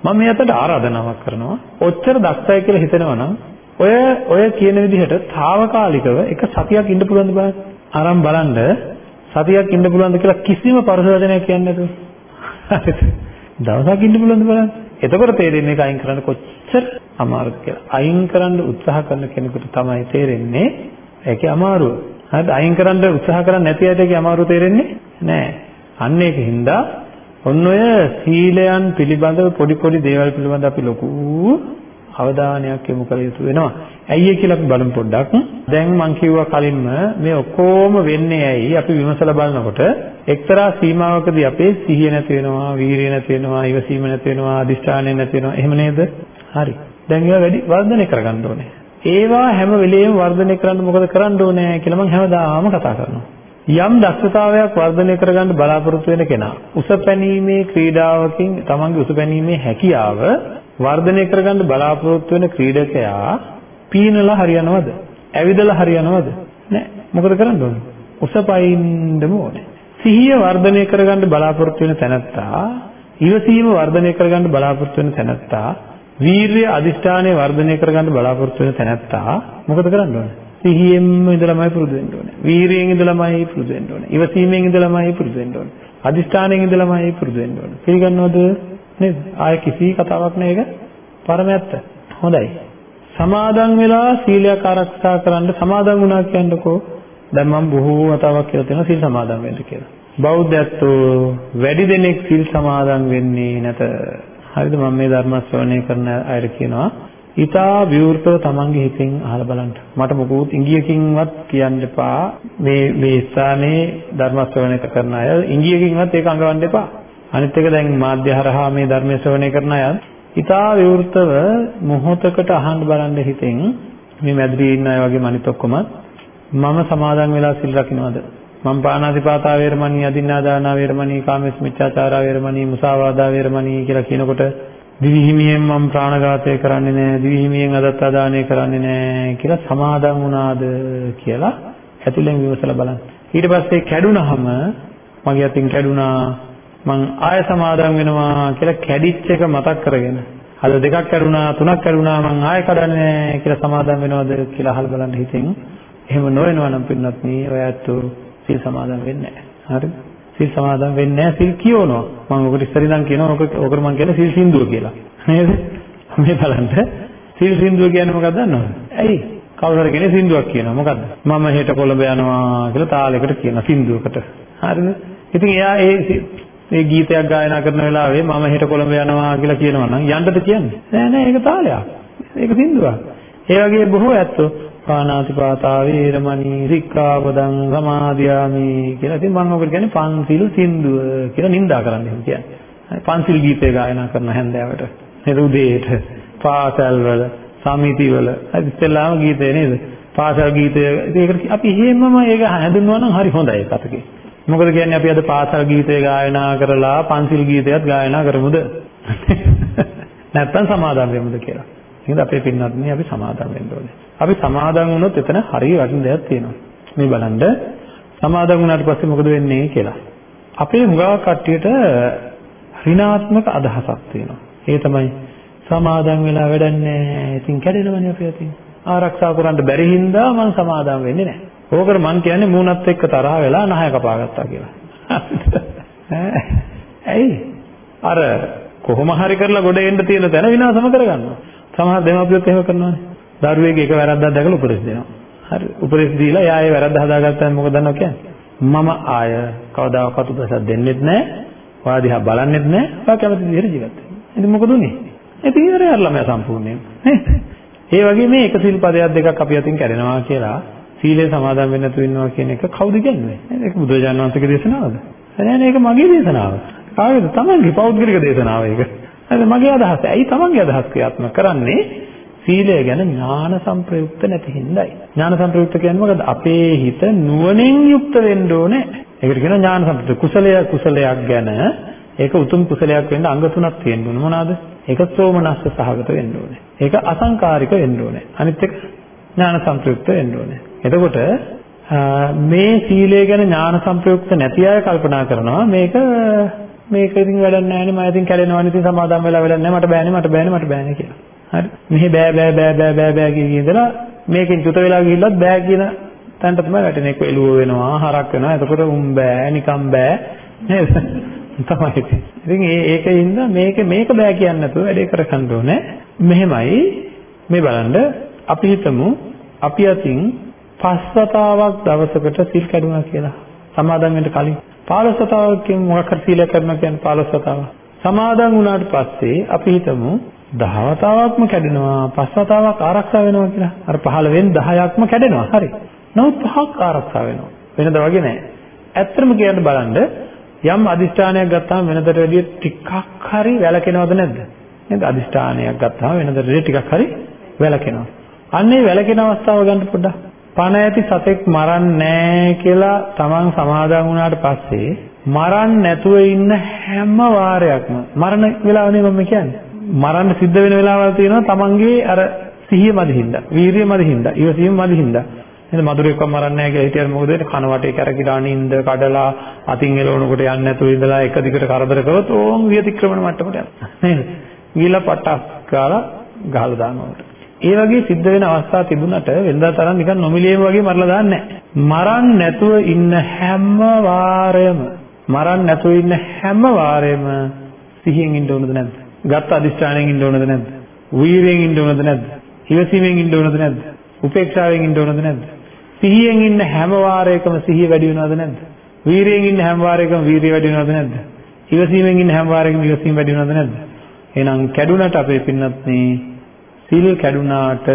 Speaker 1: මම මේ අතට ආරාධනාවක් කරනවා. ඔච්චර දක්ෂයි කියලා හිතනවනම් ඔය ඔය කියන විදිහට తాවකාලිකව එක සතියක් ඉන්න පුළුවන්ද බලන්න. අරන් බලන්න සතියක් ඉන්න පුළුවන්ද කියලා කිසිම පරිසවදනයක් කියන්නේ නැතුව. හරිද? දවසක් ඉන්න පුළුවන්ද බලන්න. එතකොට තේරෙන්නේ මේක අයින් කරන්න කොච්චර අමාරුද කියලා. අයින් කරන්න උත්සාහ කරන කෙනෙකුට තමයි තේරෙන්නේ ඒකේ අමාරුව. හරිද? අයින් කරන්න උත්සාහ කරන්නේ නැති අයට ඒකේ අමාරු තේරෙන්නේ නැහැ. අන්න ඒකින්ද ඔන්න ඔය සීලයන් පිළිබඳව පොඩි පොඩි දේවල් පිළිබඳව අපි ලොකු අවධානයක් යොමු කළ යුතු වෙනවා. ඇයි කියලා අපි බලමු පොඩ්ඩක්. දැන් මම කිව්වා කලින්ම මේ ඔක්කොම වෙන්නේ ඇයි අපි විමසලා බලනකොට එක්තරා සීමාවකදී අපේ සිහිය නැති වෙනවා, වීරිය නැති වෙනවා, ඉවසීම නැති වෙනවා, අදිෂ්ඨානය නැති වෙනවා. එහෙම නේද? හරි. දැන් ඒවා වැඩි වර්ධනය කරගන්න ඕනේ. ඒවා හැම වෙලෙම වර්ධනය කරන්න මොකද කරන්න ඕනේ කියලා මම හැමදාම කතා කරනවා. යම් දක්ෂතාවයක් වර්ධනය කරගන්න බලාපොරොත්තු වෙන කෙනා උස පැනීමේ ක්‍රීඩාවකින් තමන්ගේ උස පැනීමේ හැකියාව වර්ධනය කරගන්න බලාපොරොත්තු වෙන ක්‍රීඩකයා පීනලා හරියනවද? ඇවිදලා හරියනවද? නෑ. මොකද කරන්න ඕනේ? උස පයින්නම ඕනේ. සිහිය වර්ධනය කරගන්න බලාපොරොත්තු වෙන තැනත්තා, ඉවසීම වර්ධනය කරගන්න බලාපොරොත්තු වෙන තැනත්තා, වීරිය අදිෂ්ඨානය වර්ධනය කරගන්න බලාපොරොත්තු වෙන තැනත්තා මොකද කරන්න ඕනේ? සිහියෙන්ම ඉඳලාමයි පුරුදු වෙන්න ඕනේ. වීරියෙන් ඉඳලාමයි පුරුදු වෙන්න ඕනේ. ඉවසීමෙන් ඉඳලාමයි පුරුදු වෙන්න ඕනේ. අදිෂ්ඨානයෙන් ඉඳලාමයි පුරුදු වෙන්න ඕනේ. පිළිගන්නවද? නේද? ආය කිසි කතාවක් නෑ ඒක. පරමැත්ත. හොඳයි. සමාදන් වෙලා සීලයක් ආරක්ෂා කරන්න සමාදන් වුණා කියන්නකෝ. දැන් මම බොහෝ වතාවක් කියලා තියෙනවා සීල් සමාදන් වෙන්න කියලා. බෞද්ධයත්ෝ වැඩි දෙනෙක් සීල් සමාදන් වෙන්නේ නැත. හරිද මම මේ ධර්ම ශ්‍රවණය කරන අයට කියනවා ඊටා විවෘතව තමන්ගේ හිතෙන් අහලා බලන්න. මට මොකුත් ඉංගියකින්වත් කියන්න එපා. මේ මේ ස්ථානයේ ධර්ම ශ්‍රවණය කරන අය ඉංගියකින්වත් ඒක අඟවන්න එපා. අනිත් එක දැන් මාධ්‍ය හරහා මේ ධර්ම ශ්‍රවණය කරන අය ඊටා විවෘතව මොහොතකට අහන්න බලන්න හිතෙන් මේ මැදිරියේ ඉන්න අය වගේම අනිත් ඔක්කොම මම සමාදන් වෙලා සිල් රකින්නවද? මම පාණාතිපාතා වේරමණී අදින්නා දානා වේරමණී කාමස් මිච්ඡාචාරා වේරමණී මුසාවාදා වේරමණී කියලා කියනකොට දිවිහිමියෙන් මම ප්‍රාණඝාතය කරන්නේ නැහැ දිවිහිමියෙන් අදත්තා දානය කරන්නේ නැහැ කියලා සමාදන් වුණාද කියලා ඇතුලෙන් විමසලා බලන්න. ඊට පස්සේ කැඩුනහම මගේ අතින් කැඩුනා මං ආය සමාදන් වෙනවා කියලා කැඩිච්ච එක මතක් කරගෙන අද දෙකක් කැඩුනා තුනක් කැඩුනා මං ආය කඩන්නේ නැහැ කියලා සමාදන් වෙනවද කියලා අහලා බලන්න හිතෙන් එහෙම නොවෙනවා නම් පින්නත් මේ ඔයත් සිල් සමාදන් වෙන්නේ නැහැ. හරිද? සිල් සමාදන් වෙන්නේ නැහැ සිල් කියවනවා. මම ඔකට ඉස්සර ඉඳන් කියනවා ඔක ඔකට මම කියන්නේ සිල් සින්දුව කියලා. නේද? මේ බලන්න සිල් සින්දුව කියන්නේ මොකක්ද දන්නවද? ඇයි? කවුරු හරි කෙනෙක් සින්දුවක් කියනවා. මොකද්ද? මම හෙට කොළඹ යනවා කියලා තාලයකට කියන සින්දුවකට. හරිද? ඉතින් එයා ඒ මේ ගීතයක් ගායනා කරන වෙලාවේ මම හෙට කොළඹ යනවා කියලා කියනවා නම් යන්නද කියන්නේ? නෑ නෑ ඒක තාලයක්. ඒක සින්දුවක්. ඒ වගේ බොහෝ ඇත්තෝ පාණාතිපාතා වේරමණී සික්ඛාපදං සමාදියාමි කියලා. ඉතින් මම ඔකට කියන්නේ පන්සිල් සින්දුව කියලා නින්දා කරන්න එහෙම කියන්නේ. පන්සිල් ගීතය ගායනා කරන හැන්දෑවට. නේද උදේට පාසල් වල සමිති වල ඉස්සෙල්ලාම ගීතය නේද? පාසල් ගීතය. ඉතින් ඒකට අපි එහෙමම ඒක හැඳින්වනවා නම් හරි හොඳයි කතකේ. මොකද කියන්නේ අපි අද පාසල් ගීතය ගායනා කරලා පන්සිල් ගීතයත් ගායනා කරමුද? නැත්තම් සමාදම් වෙමුද කියලා. එහෙනම් අපේ පින්නත් මේ අපි සමාදම් වෙන්න ඕනේ. අපි සමාදන් වුණොත් එතන හරිය වටින දෙයක් තියෙනවා. මේ බලන්න සමාදන් වුණාට පස්සේ මොකද වෙන්නේ කියලා. අපේ හුඟා කට්ටියට ඍණාත්මක අදහසක් තියෙනවා. ඒ තමයි සමාදන් වෙලා වැඩක් නැහැ. ඉතින් කැඩෙනවනේ අපි අතින්. ආරක්ෂා කරන්න බැරි හින්දා මම සමාදන් වෙන්නේ නැහැ. ඕකට මං කියන්නේ මූණත් එක්ක තරහ වෙලා නහය කපාගත්තා කියලා. ඇයි? අර කොහොම හරි කරලා ගොඩ එන්න තියෙන තැන විනාශම කරගන්නවා. සමහර දෙමාපියොත් එහෙම කරනවානේ. දරුවෙක් එක වැරද්දක් දැකලා උපදෙස් දෙනවා. හරි. උපදෙස් දීලා එයා ඒ වැරද්ද හදාගත්තාම මොකද දන්නව කියන්නේ? මම ආය කවදාකවත් උපදෙස් දෙන්නෙත් නැහැ. ඔයා දිහා බලන්නෙත් නැහැ. ඔයා කැමති විදිහට ජීවත් වෙන්න. ඉතින් මොකද උනේ? ඉතින් ඉවරයි අර ළමයා සම්පූර්ණයෙන්. නේද? ඒ වගේ මේ එක සිල් පදයක් දෙකක් අපි අතින් කැඩෙනවා කියලා සීලය සමාදන් වෙන්න නැතුව ඉන්නවා කියන එක කවුද කියන්නේ? ඒක බුදුරජාණන් වහන්සේගේ දේශනාවද? නෑ නෑ ඒක මගේ දේශනාව. කාගේද? තමන්ගේ පෞද්ගලික දේශනාව ඒක. හරි මගේ අදහස. ඇයි තමන්ගේ අදහස් ක්‍රියාත්මක කරන්නේ? සීලය ගැන ඥාන සංප්‍රයුක්ත නැති හින්දායි. ඥාන සංප්‍රයුක්ත කියන්නේ මොකද? අපේ හිත නුවණින් යුක්ත වෙන්න ඕනේ. ඒකට කියනවා ඥාන සංප්‍රයුක්ත. කුසලය කුසලයක් ගැන ඒක උතුම් කුසලයක් වෙන්න අංග තුනක් තියෙන්න ඕන මොනවාද? ඒක සෝමනස්ස සහගත වෙන්න ඕනේ. ඒක අසංකාරික වෙන්න ඕනේ. අනිත් එක ඥාන සංප්‍රයුක්ත වෙන්න ඕනේ. එතකොට මේ සීලය ගැන ඥාන සංප්‍රයුක්ත නැති අය කල්පනා කරනවා මේක මේක ඉතින් වැඩක් නැහැ නේ මම ඉතින් කැඩෙනවනේ ඉතින් සමාදම් වෙලා වැඩක් නැහැ මට බෑනේ මට බෑනේ මට බෑනේ කියලා. හරි. මෙහි බෑ බෑ බෑ බෑ බෑ බෑ කියන ඉඳලා මේකෙන් චුත වෙලා ගිහිල්ලත් බෑ කියන තැනට තමයි වැටෙන්නේ. ඒක එළුව වෙනවා, හරක් වෙනවා. එතකොට උන් බෑ, නිකම් බෑ. නේද? තමයි. ඉතින් ඒ ඒකින්ද මේක මේක බෑ කියන්නේ නැතුව වැඩේ කරගන්න ඕනේ. මෙහෙමයි මේ බලන්න අපි හිතමු අපි අතින් පස්වතාවක් දවසකට සිල් කැඩුනා කියලා. සමාදන් වෙන්න කලින් 15 වතාවකින් මොකක් හරි සීලයක් කරනවා කියන්නේ 15 වතාවක්. සමාදන් වුණාට පස්සේ අපි හිතමු 10 වතාවක්ම කැඩෙනවා 5 වතාවක් ආරක්ෂා වෙනවා කියලා. අර 15 වෙන් 10ක්ම කැඩෙනවා. හරි. නමුත් පහක් ආරක්ෂා වෙනවා. වෙනද වගේ නෑ. ඇත්තම කියන්න බලන්න යම් අදිෂ්ඨානයක් ගත්තාම වෙනදට වැඩිය ටිකක් හරි වැළකෙනවද නැද්ද? නේද? අදිෂ්ඨානයක් ගත්තාම වෙනදට වැඩිය ටිකක් හරි වැළකෙනවා. අන්නේ වැළකෙන අවස්ථාව ගන්න පොඩ්ඩක්. පණ ඇති සතෙක් මරන්නේ කියලා තමන් සමාදන් වුණාට පස්සේ මරන්න නැතුව ඉන්න හැම වාරයක්ම මරණ වෙලාවනේ මම කියන්නේ. මරන්න සිද්ධ වෙන වෙලාවල් තියෙනවා තමන්ගේ අර සිහිය මදිහින්දා, වීරිය මදිහින්දා, ඉවසීම මදිහින්දා. නේද මధుරෙක්ව මරන්නේ නැහැ කියලා හිටියම මොකද වෙන්නේ කන වටේ කැරකිලා නින්ද කඩලා අතින් එලවනකොට යන්නේ නැතුව ඉඳලා එක දිගට කරදර කරොත් ඕම් විතික්‍රමන මට්ටමට යනවා නේද ගිහලා පටක් කාලා ගහලා දානවා ඒ වගේ සිද්ධ වෙන අවස්ථා තිබුණට වෙනදා තරම් නිකන් නොමිලේම වගේ මරලා දාන්නේ නැහැ. මරන්න නැතුව ඉන්න හැම වාරෙම මරන්න නැතුව ඉන්න හැම වාරෙම සිහියෙන් ඉන්න ඕනද නැද්ද? ගත්ත අදිස්ත්‍රාණයෙන් ඉන්න ඕනද නැද්ද? වීරියෙන් ඉන්න ඕනද නැද්ද? ඉවසීමෙන් ඉන්න ඕනද නැද්ද? උපේක්ෂාවෙන් ඉන්න ඕනද නැද්ද? සිහියෙන් ඉන්න හැම වාරයකම සිහිය වැඩි වෙනවද නැද්ද? වීරියෙන් ඉන්න හැම වාරයකම වීරිය වැඩි වෙනවද නැද්ද? ඉවසීමෙන් ඉන්න හැම වාරයකම ඉවසීම වැඩි වෙනවද නැද්ද? එහෙනම් කැඩුනට අපේ පින්නත් මේ සිල් කැඩුනාට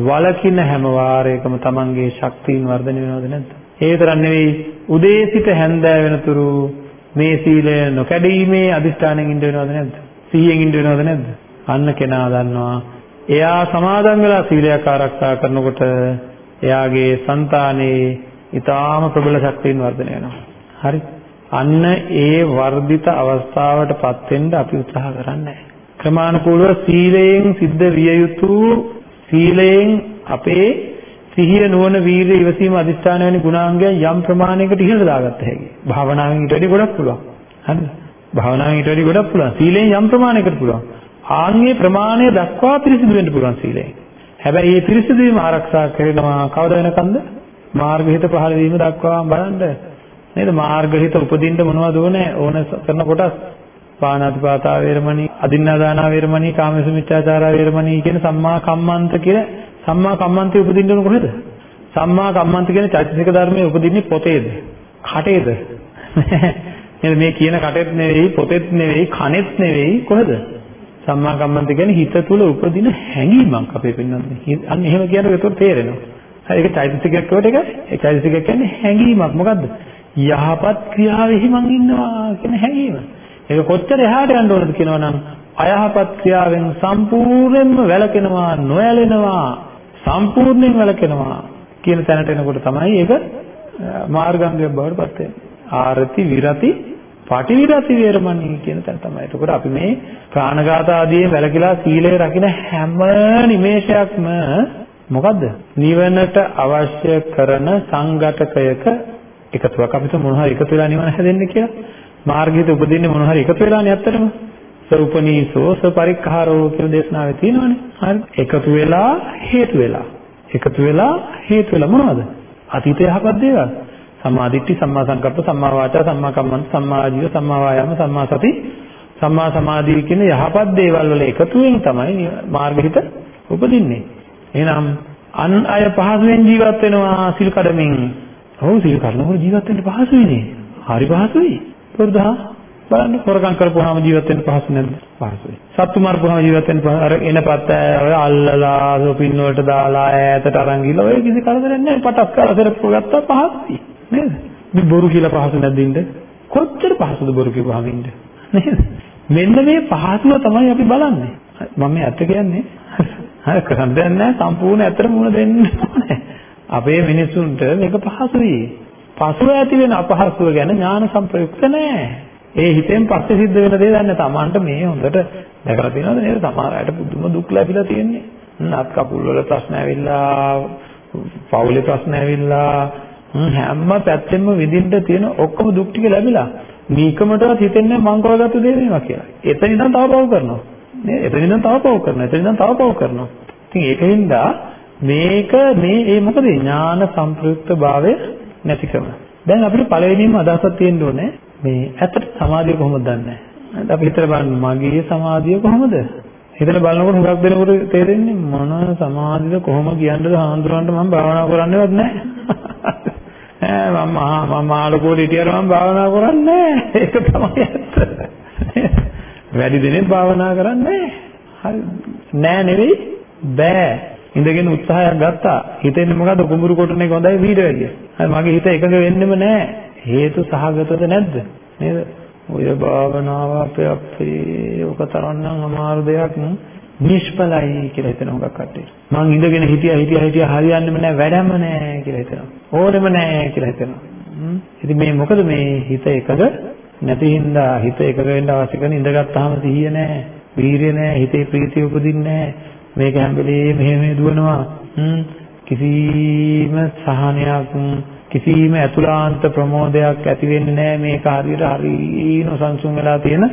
Speaker 1: වලකින හැම වාරයකම තමන්ගේ ශක්තියින් වර්ධනය වෙනවද නැද්ද? ඒ විතරක් නෙවෙයි උදේ සිට හැන්දෑ වෙනතුරු මේ සීලය නොකැඩීමේ අදිෂ්ඨානයෙන් ඉඳ වෙනවද නැද්ද? සිහියෙන් ඉඳ වෙනවද නැද්ද? අන්න කෙනා දන්නවා. එයා සමාදන් වෙලා සීලයක් ආරක්ෂා කරනකොට එයාගේ సంతානේ ඊටාම ප්‍රබල ශක්තියින් වර්ධනය වෙනවා. හරි. අන්න ඒ වර්ධිත අවස්ථාවටපත් වෙන්න අපි උත්සාහ කරන්නේ ක්‍රමානුකූලව සීලයෙන් සිද්ධ විය යුතු සීලයෙන් අපේ සිහිය නුවණ වීර්ය ඉවසීම අදිස්ථාන වැනි ගුණාංගයන් යම් ප්‍රමාණයකට ඉහළ දාගත්ත හැකියි. භාවනාවෙන් ඊට වැඩි ගොඩක් පුළුවන්. හරිද? භාවනාවෙන් ඊට වැඩි ගොඩක් පුළුවන්. සීලයෙන් යම් ප්‍රමාණයකට පුළුවන්. ආන්ගේ ප්‍රමාණය දක්වා පිරිසිදු වෙන්න පුළුවන් සීලයෙන්. හැබැයි මේ පිරිසිදු වීම ආරක්ෂා කරනවා කවද වෙනකන්ද? මාර්ගහිත පහළ වීම දක්වා බලන්න. නේද? මාර්ගහිත උපදින්න මොනවද ඕනේ? ඕන කරන කොටස් පාණාතිපාතා වේරමණී, අදින්නාදානා වේරමණී, කාමසු මිත්‍යාචාරා වේරමණී කියන සම්මා කම්මන්ත කියන සම්මා කම්මන්තේ උපදින්න ඕන කොහෙද? සම්මා කම්මන්ත කියන චෛතසික ධර්මයේ උපදින්නේ පොතේද? කටේද? නේද මේ කියන කටෙත් නෙවෙයි, පොතෙත් නෙවෙයි, කනෙත් නෙවෙයි කොහෙද? සම්මා කම්මන්ත කියන්නේ හිත තුළ උපදින හැඟීමක් අපේ පින්නන්නේ. අන්න එහෙම කියනකොට ඒක තේරෙනවා. හරි ඒක චෛතසිකයක් කොට එක ඒ චෛතසිකයක් කියන්නේ හැඟීමක්. මොකද්ද? යහපත් ක්‍රියාවෙහි මං ඉන්නවා කියන හැඟීම. ඒක කොච්චර එහාට යන්න ඕනද කියනවනම් අයහපත් ක්‍රියාවෙන් සම්පූර්ණයෙන්ම වැළකෙනවා නොයැලෙනවා සම්පූර්ණයෙන් වැළකෙනවා කියන තැනට එනකොට තමයි ඒක මාර්ගාංගයක් බවට පත් වෙන්නේ. ආරති විරති පටිවිරති වේරමණී කියන තැන තමයි. එතකොට අපි මේ ප්‍රාණඝාත ආදී වැළකීලා සීලය රකින්න හැම නිමේෂයක්ම මොකද්ද? නිවනට අවශ්‍ය කරන සංඝටකයක එකතුවක් අපිට මොන හරි එකතු වෙලා නිවන හැදෙන්නේ කියලා. මාර්ගයට උපදින්නේ මොන හරි එකතු වෙලානේ ඇත්තටම. සෝපනීසෝ සපරික්ඛාරෝ කියලා දේශනාවේ තියෙනවනේ. හරි. එකතු වෙලා හේතු වෙලා. එකතු වෙලා හේතු වෙලා මොනවද? අතීත යහපත් දේවල්. සම්මා දිට්ඨි, සම්මා සංකප්ප, සම්මා වාචා, සම්මා කම්මන්ත, සම්මා ආජීව, සම්මා වායාම, සම්මා සති, සම්මා සමාධි කියන යහපත් දේවල් වල එකතුවෙන් තමයි මාර්ගහිත උපදින්නේ. එහෙනම් අන් අය පහසුවෙන් ජීවත් වෙනවා සිල් කඩමින්. ඔව් සිල් කඩනකොට ජීවත් වෙන්න පහසුයිනේ. හරි පහසුයි. පුරුදා බලන්න හොරකම් කරපුවාම ජීවත් වෙන්න පහසු නැද්ද? පහසුයි. සත්තු මරපුවාම ජීවත් වෙන්න අර එනපත් ඔය අල්ලලා සොපින් වලට දාලා ඈතට අරන් ගිහලා ඔය කිසි කරදරයක් නැහැ. පටස් කාලා සරප්පු ගත්තා පහසුයි. නේද? මේ බොරු කියලා පහසු නැද්ද ඉන්න? කොච්චර පහසුද බොරු කිව්වහම ඉන්න? නේද? මෙන්න මේ පහසුව තමයි අපි බලන්නේ. මම මේ ඇත්ත කියන්නේ. හරි කරන්න දෙයක් නැහැ. සම්පූර්ණ ඇත්තට මුණ දෙන්න ඕනේ. අපේ මිනිසුන්ට මේක පහසුයි. පසුව ඇති වෙන අපහසුව ගැන ඥාන සම්ප්‍රයුක්ත නැහැ. ඒ හිතෙන් පස්සේ සිද්ධ වෙන දේ දන්නේ තමන්ට මේ හොඳට දැකලා තියෙනවද නේද? සමහර අයට පුදුම දුක් ලැබිලා තියෙන්නේ. නත් කකුල් වල ප්‍රශ්න ඇවිල්ලා, පවුලේ ප්‍රශ්න ඇවිල්ලා හැම පැත්තෙම විඳින්න තියෙන ඔක්කොම දුක් ටික ලැබිලා මේකමටවත් හිතෙන්නේ මං කරගත්තු දේ මේවා කියලා. එතන ඉඳන් තව පව් කරනවා. නේද? එතන ඉඳන් තව පව් කරනවා. එතන ඉඳන් තව පව් කරනවා. ඉතින් ඒකින්ද මේක මේ ඒ මොකද ඥාන සම්ප්‍රයුක්ත භාවය නැතිකම. දැන් අපිට පළවෙනිම අදහසක් තියෙන්න ඕනේ මේ ඇත්තට සමාධිය කොහොමද දන්නේ? අපි හිතලා බලන්න මගේ සමාධිය කොහොමද? හිතලා බලනකොට හුඟක් දෙනකොට තේරෙන්නේ මොන සමාධිද කොහොම කියන්නද හාමුදුරන්ට මම භාවනා කරන්නේවත් නැහැ. ඈ මම මම ආලෝකෝට හිටියර මම භාවනා කරන්නේ ඒක තමයි ඇත්ත. වැඩි දිනෙත් භාවනා කරන්නේ හරි නෑ නෙවෙයි බෑ. ඉඳගෙන උත්සාහයක් ගත්තා. හිතෙන්නේ මොකද්ද කුඹුරු කොටන එක හොඳයි වීඩ වැඩිය. හරි මගේ හිත එකඟ වෙන්නෙම නෑ. හේතු සහගතද නැද්ද? නේද? ඔය භාවනාව අපේ අපේ ඔක තරන්නම් අමාරු දෙයක් නිෂ්ඵලයි කියලා හිතන හොඟක් කට්ටිය. මං ඉඳගෙන හිටියා හිටියා හිටියා හරියන්නේම නැහැ වැඩම නැහැ කියලා හිතනවා. ඕනෙම නැහැ කියලා හිතනවා. ඉතින් මේ මොකද මේ හිත එකද නැති හින්දා හිත එකක වෙන්න අවශ්‍ය කරන ඉඳගත්තාම සිහිය නැහැ. වීරිය නැහැ. හිතේ ප්‍රීතිය උපදින්නේ නැහැ. මේක හැම වෙලේම මෙහෙම දුවනවා. කිසිම සහනයක් කිසිම අතුලාන්ත ප්‍රමෝදයක් ඇති වෙන්නේ නැහැ මේක හරියට හරි නොසන්සුන් වෙලා තියෙන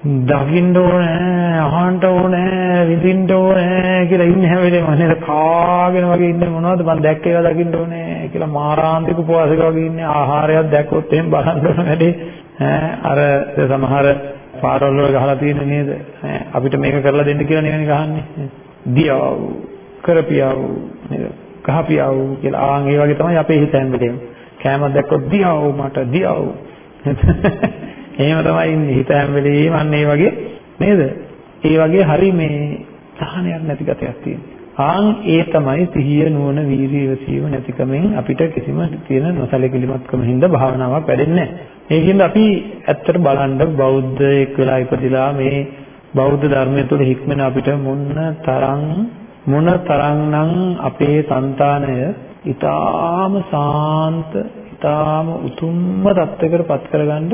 Speaker 1: දකින්න ඕනේ අහන්න ඕනේ විඳින්න ඕනේ කියලා ඉන්නේ හැම වෙලේම. නේද කාගෙන වගේ ඉන්නේ මොනවද? මම දැක්ක ඒවා දකින්න ඕනේ කියලා මාරාන්තික උපවාසක වගේ ඉන්නේ ආහාරයක් දැක්කොත් එහෙම බලන්න ඕන වැඩේ. ඈ අර සමහර පාරවල් වල ගහලා තියෙන නේද? අපිට මේක කරලා දෙන්න කියලා නෙවෙයි ගහන්නේ. දියව කරපියව නේද ගහපියව කියලා ආන් ඒ වගේ තමයි අපේ හිත හැම වෙලේම කෑමක් දැක්කොත් දියව මට දියව එහෙම තමයි ඉන්නේ හිත හැම වෙලේම අන්න ඒ වගේ නේද? ඒ වගේ හරි මේ සහනයක් නැති ගතියක් තියෙනවා. ආන් ඒ තමයි සිහිය නුවණ වීර්යය වසීම නැතිකමෙන් අපිට කිසිම තියෙන නොසලකිලිමත්කම හින්දා භාවනාවක් වැඩෙන්නේ නැහැ. ඒකින්ද අපි ඇත්තට බලන්න බෞද්ධයෙක් වෙලා ඉපදිලා මේ බෞද්ධ ධර්මය තුළ හික්මන අපිට මොන තරම් මොන තරම්නම් අපේ సంతානය ඊටාම සාන්ත ඊටාම උතුම්ම தත්වයකට පත් කරගන්න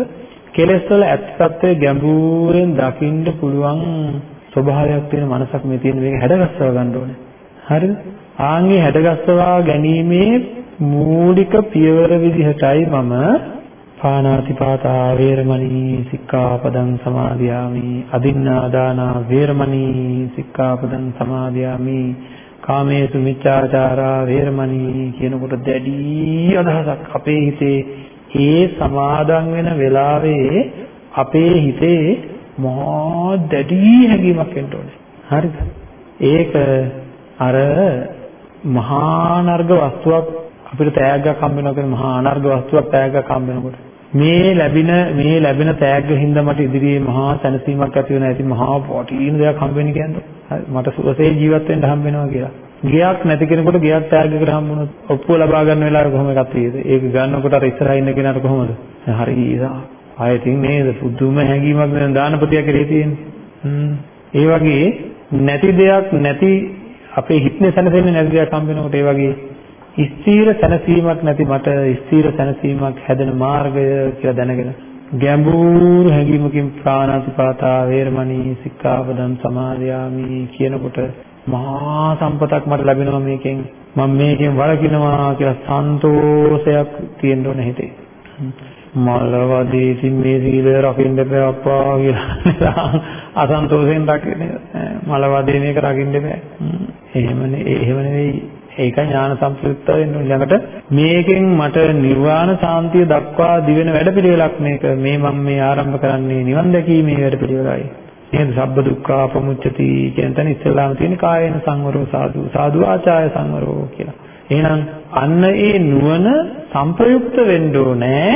Speaker 1: කෙලෙස් වල ඇත්තත්වයේ ගැඹුරෙන් දකින්න පුළුවන් ස්වභාවයක් තියෙන මනසක් මේ තියෙන මේක හැඩගස්සව ගන්න ඕනේ. හරිද? ආන්ගේ හැඩගස්සවා ගැනීමේ මූලික පියවර විදිහටයි මම පානාතිපාතා වේරමණී සික්ඛාපදං සමාදියාමි අදින්නාදානා වේරමණී සික්ඛාපදං සමාදියාමි කාමේසු මිච්ඡාචාරා වේරමණී කියනකොට දැඩි අදහසක් අපේ හිතේ ඒ සමාදන් වෙන වෙලාවේ අපේ හිතේ මහා දැඩි හැඟීමක් එන්න ඕනේ. හරිද? ඒක අර මහා නර්ග වස්තුවක් අපිට තෑග්ගක් හම්බ වෙනවා කියන මහා අනර්ග වස්තුවක් තෑග්ගක් හම්බ වෙනකොට මේ ලැබෙන මේ ලැබෙන තෑග්ග හින්දා මට ඉදිරියේ මහා සැනසීමක් ඇති වෙනවා ඇති මහා පොටින දෙයක් හම්බ වෙන්නේ කියන්නේ මට සුවසේ ජීවත් වෙන්න හම්බ වෙනවා කියලා ගියක් නැති කෙනෙකුට ගියක් තෑග්ගකට හම්බුනොත් ඔප්පුව ලබා ගන්න වෙලාවෙ කොහොම එකක් තියෙද? ඒක ගන්නකොට අර ඉස්සරහින් ඉන්න කෙනාට කොහොමද? හරි ආයෙතින් නේද පුදුම හැඟීමක් දැන් දානපතිය කෙරේ තියෙන්නේ. හ්ම්. ඒ වගේ නැති දෙයක් නැති අපේ හිතේ සැනසෙන්නේ නැති දෙයක් හම්බ වෙනකොට ඒ වගේ ස්ථීර සැනසීමක් නැති මට ස්ථීර සැනසීමක් හැදෙන මාර්ගය කියලා දැනගෙන ගැඹුරු හැඟීමකින් ප්‍රාණාතිපාතා වේරමණී සික්ඛාපදං සමාදියාමි කියනකොට මහා සම්පතක් මට ලැබෙනවා මේකෙන්. මම මේකෙන් වළකිනවා කියලා සන්තෝෂයක් තියෙන්න ඕන හිතේ. මලවදී ඉතින් මේ සීලය රකින්න බෑ අප්පා කියලා. අසන්තෝෂෙන් රකින්නේ මලවදී මේක රකින්න බෑ. එහෙමනේ එහෙම නෙවෙයි. ඒක ඥාන සම්ප්‍රයුක්ත වෙන්න ළඟට මේකෙන් මට නිර්වාණ සාන්තිය දක්වා දිවෙන වැඩපිළිවෙලක් මේක මේ මම මේ ආරම්භ කරන්නේ නිවන් දැකීමේ වැඩපිළිවෙලයි නේද? සබ්බ දුක්ඛා පමුච්චති කියන තැන ඉස්සෙල්ලාම තියෙන කායේන සංවරෝ සාදු සාදු ආචාය සංවරෝ කියලා. එහෙනම් අන්න ඒ නුවණ සංප්‍රයුක්ත වෙන්න ඕනේ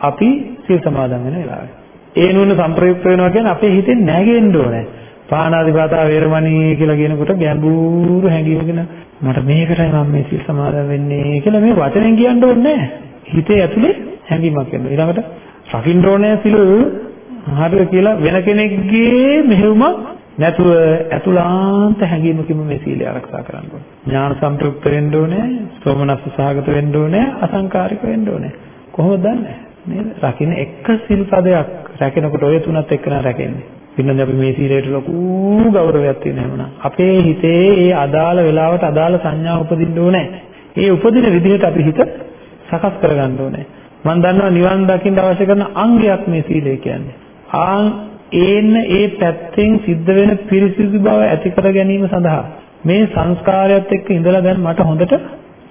Speaker 1: අපි සීල් සමාදන් වෙන වෙලාවේ. ඒ නුවණ සංප්‍රයුක්ත වෙනවා කියන්නේ අපේ හිතෙන් නැගෙන්න ඕනේ. පාණාදිපාතා වේරමණී කියලා කියනකොට ගැඹුරු හැඟීමකින් මට මේකටයි මම මේ සීල් සමාදන් වෙන්නේ කියලා මේ වචනෙන් කියන්න ඕනේ හිතේ ඇතුලේ හැඟීමක් එනවා. ඊළඟට රකින්න ඕනේ සිල් හරිද කියලා වෙන කෙනෙක්ගේ මෙහෙයුමක් නැතුව ඇතුළාන්ත හැඟීමකින්ම මේ සීලය ආරක්ෂා කරන්න ඕනේ. ඥාන සම්ප්‍රයුක්ත වෙන්න ඕනේ, සෝමනස්ස සහගත වෙන්න ඕනේ, අසංකාරික වෙන්න ඕනේ. කොහොමද දන්නේ? නේද? රකින්න එක සිල්පදයක් රැකෙනකොට ඔය තුනත් එක්කන රැකෙන්නේ. පින්නදී අපි මේ සීලයට ලොකු ගෞරවයක් තියෙනවා එහෙමනම්. අපේ හිතේ ඒ අදාළ වෙලාවට අදාළ සංඥා උපදින්න ඕනේ. ඒ උපදින විදිහට අපි හිත සකස් කරගන්න ඕනේ. මම දන්නවා නිවන් දකින්න අවශ්‍ය කරන අංගයක් මේ සීලය කියන්නේ. ආන් ඒන්න ඒ පැත්තෙන් සිද්ධ වෙන පිරිසිදු බව ඇති කර ගැනීම සඳහා මේ සංස්කාරයත් එක්ක ඉඳලා දැන් මට හොඳට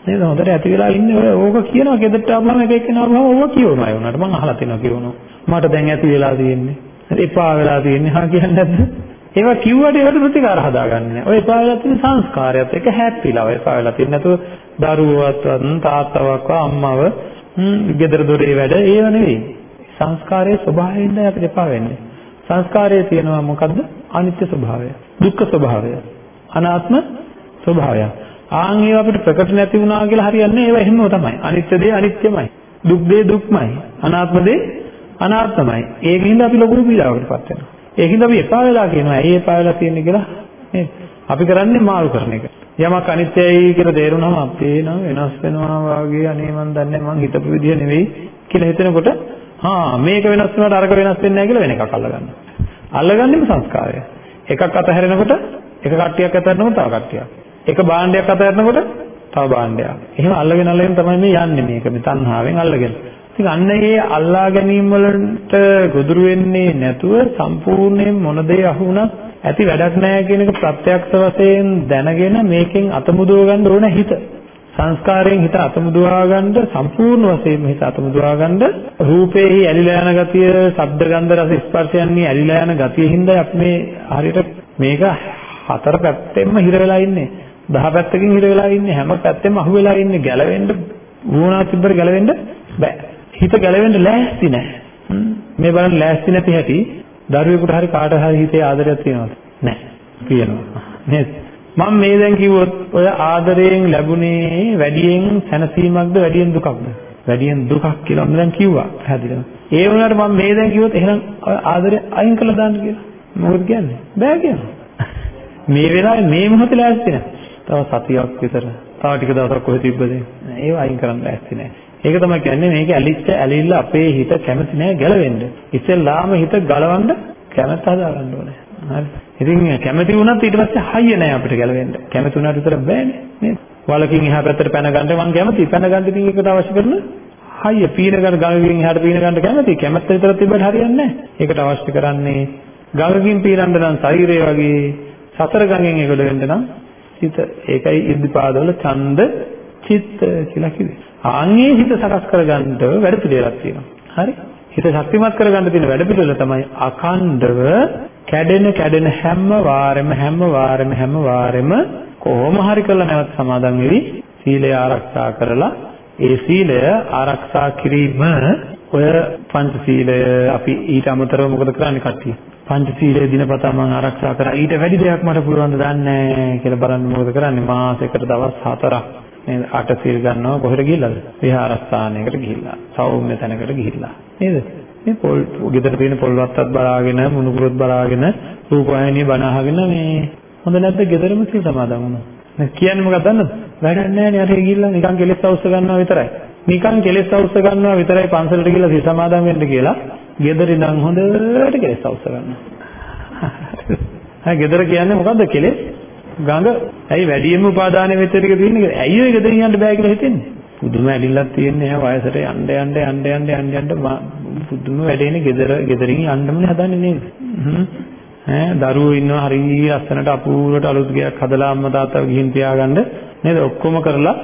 Speaker 1: නේද හොඳට ඇති වෙලා ඉන්නේ ඔය ඕක කියනවා ගෙදරට ආවම එක එක්කෙනා ආවම ඕක කියනවා ඒ උනාට මම අහලා තිනවා කියනවා මට දැන් ඇති වෙලා තියෙන්නේ එපා වෙලා තියෙන්නේ හා කියන්නේ නැද්ද ඒවා කිව්වට ඒවට ප්‍රතිකාර හදාගන්නේ නැහැ. ඔය එපා වෙලා තියෙන සංස්කාරයත් එක හැප්පිලා ඔය එපා වෙලා තියෙන නැතුව දරුවවත් තාත්තවක්ව අම්මව ගෙදර දොරේ වැඩ ඒව නෙවෙයි. සංස්කාරයේ ස්වභාවයෙන්ද අපිට එපා වෙන්නේ. සංස්කාරයේ තියෙනවා මොකද්ද? අනිත්‍ය ස්වභාවය. දුක්ඛ ස්වභාවය. අනාත්ම ස්වභාවය. ආන් ඒවා අපිට ප්‍රකට නැති වුණා කියලා හරියන්නේ ඒවා එහෙමම තමයි. අනිත්‍ය දේ අනිත්‍යමයි. දුක් දේ දුක්මයි. අනාත්ම දේ අනාත්මයි. ඒකින්ද අපි ලොකු පීඩාවකටපත් වෙනවා. ඒකින්ද අපි එපා වෙලා කියනවා. ඇයි එපා වෙලා තියෙන්නේ කියලා නේද? අපි කරන්නේ මාරු කරන එක. යමක් අනිත්‍යයි කියලා තේරුනම අපේ නම් වෙනස් වෙනවා වාගේ අනේ මන් දන්නේ මං හිතපු විදිහ නෙවෙයි කියලා හිතනකොට හා මේක වෙනස් වුණාට අරක වෙනස් වෙන්නේ නැහැ කියලා වෙන එකක් අල්ලගන්නවා. අල්ලගන්නෙම සංස්කාරය. එකක් අතහැරෙනකොට එක කට්ටියක් අතහැරෙනකොට තව කට්ටියක්. එක භාණ්ඩයක් අතහැරෙනකොට තව භාණ්ඩයක්. එහෙම අල්ලගෙන අල්ලගෙන තමයි මේ යන්නේ මේක මේ තණ්හාවෙන් අල්ලගෙන. ඉතින් අන්න ඒ අල්ලා ගැනීම වලට ගොදුරු වෙන්නේ නැතුව සම්පූර්ණයෙන් මොන දේ අහුණත් ඇති වැඩක් නැහැ කියන එක ප්‍රත්‍යක්ෂ වශයෙන් දැනගෙන මේකෙන් අතමුදව ගන්න ඕන හිත. සංස්කාරයෙන් හිත අතමුදවා ගන්න සම්පූර්ණ වශයෙන්ම හිත අතමුදවා ගන්න රූපේහි ඇලිලා යන ගතිය, ශබ්ද ගන්ධ රස ස්පර්ශයන්හි ඇලිලා යන ගතිය හින්දා අපි මේ හරියට මේක හතර පැත්තෙන්ම හිර වෙලා ඉන්නේ. දහ පැත්තකින් හිර වෙලා ඉන්නේ. හැම පැත්තෙම අහු වෙලා ඉන්නේ. ගැලවෙන්න වුණා තිබ්බට ගැලවෙන්න බෑ. හිත ගැලවෙන්න ලෑස්ති නැහැ. මේ බලන්න ලෑස්ති නැති හැටි දරුවෙකුට හරි කාට හරි හිතේ ආදරයක් තියෙනවද? නැහැ. තියෙනවා. නේද? මම මේ දැන් කිව්වොත් ඔය ආදරයෙන් ලැබුණේ වැඩියෙන් සැනසීමක්ද වැඩියෙන් දුකක්ද? වැඩියෙන් දුකක් කියලා මම දැන් කිව්වා. පැහැදිලිද? ඒ වුණාට මම මේ දැන් කිව්වොත් එහෙනම් ආදරය අයින් කළා දාන්න කියලා. මොකද කියන්නේ? බෑ කියනවා. මේ වෙලාවේ මේ මොහොතේ ලෑස්ති නැහැ. තව සතියක් විතර. තව ටික දවසක් කොහෙද තිබ්බද? ඒව අයින් කරන්න ලෑස්ති නැහැ. ඒක තමයි කියන්නේ මේක ඇලිච්ච ඇලිල්ල අපේ හිත කැමති නැහැ ගැලවෙන්න. ඉස්සෙල්ලාම හිත ගලවන්න කැමැත්ත හදාගන්න ඕනේ. හරි. ඉතින් කැමති වුණත් ඊට පස්සේ හයිය නැහැ අපිට ගැලවෙන්න. කැමති වුණාට විතර බෑනේ නේද? වලකින් එහා පැත්තට පැන ගන්න මම කැමතියි. පැන ගන්න ඉතින් ඒකට අවශ්‍ය කරන හයිය පීන ගන්න ගඟකින් එහාට පීන ගන්න කැමතියි. කැමැත්ත විතර තිබ්බට හරියන්නේ නැහැ. ඒකට අවශ්‍ය කරන්නේ ගඟකින් පීනන්න නම් ශරීරය වගේ සතර ගඟෙන් ඒකට වෙන්න නම් සිත. ඒකයි ඉද්ධිපාදවල ඡන්ද චිත්ත කියලා කිව්වේ. ආන්ගේ හිත සකස් කරගන්න වැඩ පිළිවෙලක් තියෙනවා. හරි? හිත ශක්තිමත් කරගන්න තියෙන වැඩ පිළිවෙල තමයි අඛණ්ඩව කැඩෙන කැඩෙන හැම වාරෙම හැම වාරෙම හැම වාරෙම කොහොම හරි කරලා නැවත සමාදන් වෙවි. සීලය ආරක්ෂා කරලා ඒ සීලය ආරක්ෂා කිරීම ඔය පංච සීලය අපි ඊට අමතරව මොකද කරන්නේ කට්ටිය? පංච සීලය දිනපතා මම ආරක්ෂා කරා. ඊට වැඩි දෙයක් මට පුළුවන් ද දන්නේ නැහැ කියලා බලන්න මොකද කරන්නේ? මාසෙකට දවස් 4ක් නේද? අට සිල් ගන්නවා කොහෙට ගිහිල්ලාද? විහාරස්ථානයකට ගිහිල්ලා. සෞම්‍ය තැනකට ගිහිල්ලා. නේද? මේ පොල් ගෙදර තියෙන පොල් වත්තත් බලාගෙන මුණුපුරත් බලාගෙන රූපවාහිනිය බණ අහගෙන මේ හොඳ නැද්ද ගෙදරම සිල් සමාදන් වුණා. දැන් කියන්නේ මොකක්ද දන්නවද? වැඩක් නැහැ නේ අර ගිහිල්ලා නිකන් කෙලෙස් අවශ්‍ය ගන්නවා විතරයි. නිකන් කෙලෙස් අවශ්‍ය ගන්නවා විතරයි පන්සලට ගිහිල්ලා සිල් සමාදන් වෙන්න කියලා. ගෙදර ඉඳන් හොඳට කෙලෙස් අවශ්‍ය ගන්නවා. හා ගෙදර කියන්නේ මොකද්ද කෙලෙස්? ගඟ ඇයි වැඩියෙන්ම උපාදාන වෙච්ච ටික තියෙන්නේ කියලා. ඇයි ඔය ගෙදරින් යන්න බෑ කියලා හිතෙන්නේ? පුදුම ඇලිල්ලක් තියෙන්නේ හැ වයසට යන්න යන්න යන්න යන්න යන්න යන්න පුදුම වැඩේනේ ගෙදර ගෙදරින් යන්නමනේ හදන්නේ නේද? ඈ දරුවෝ ඉන්නවා හරි ලස්සනට අපූර්වට අලුත් ගයක් හදලා අම්මා තාත්තා ගිහින් තියාගන්න නේද? ඔක්කොම කරලා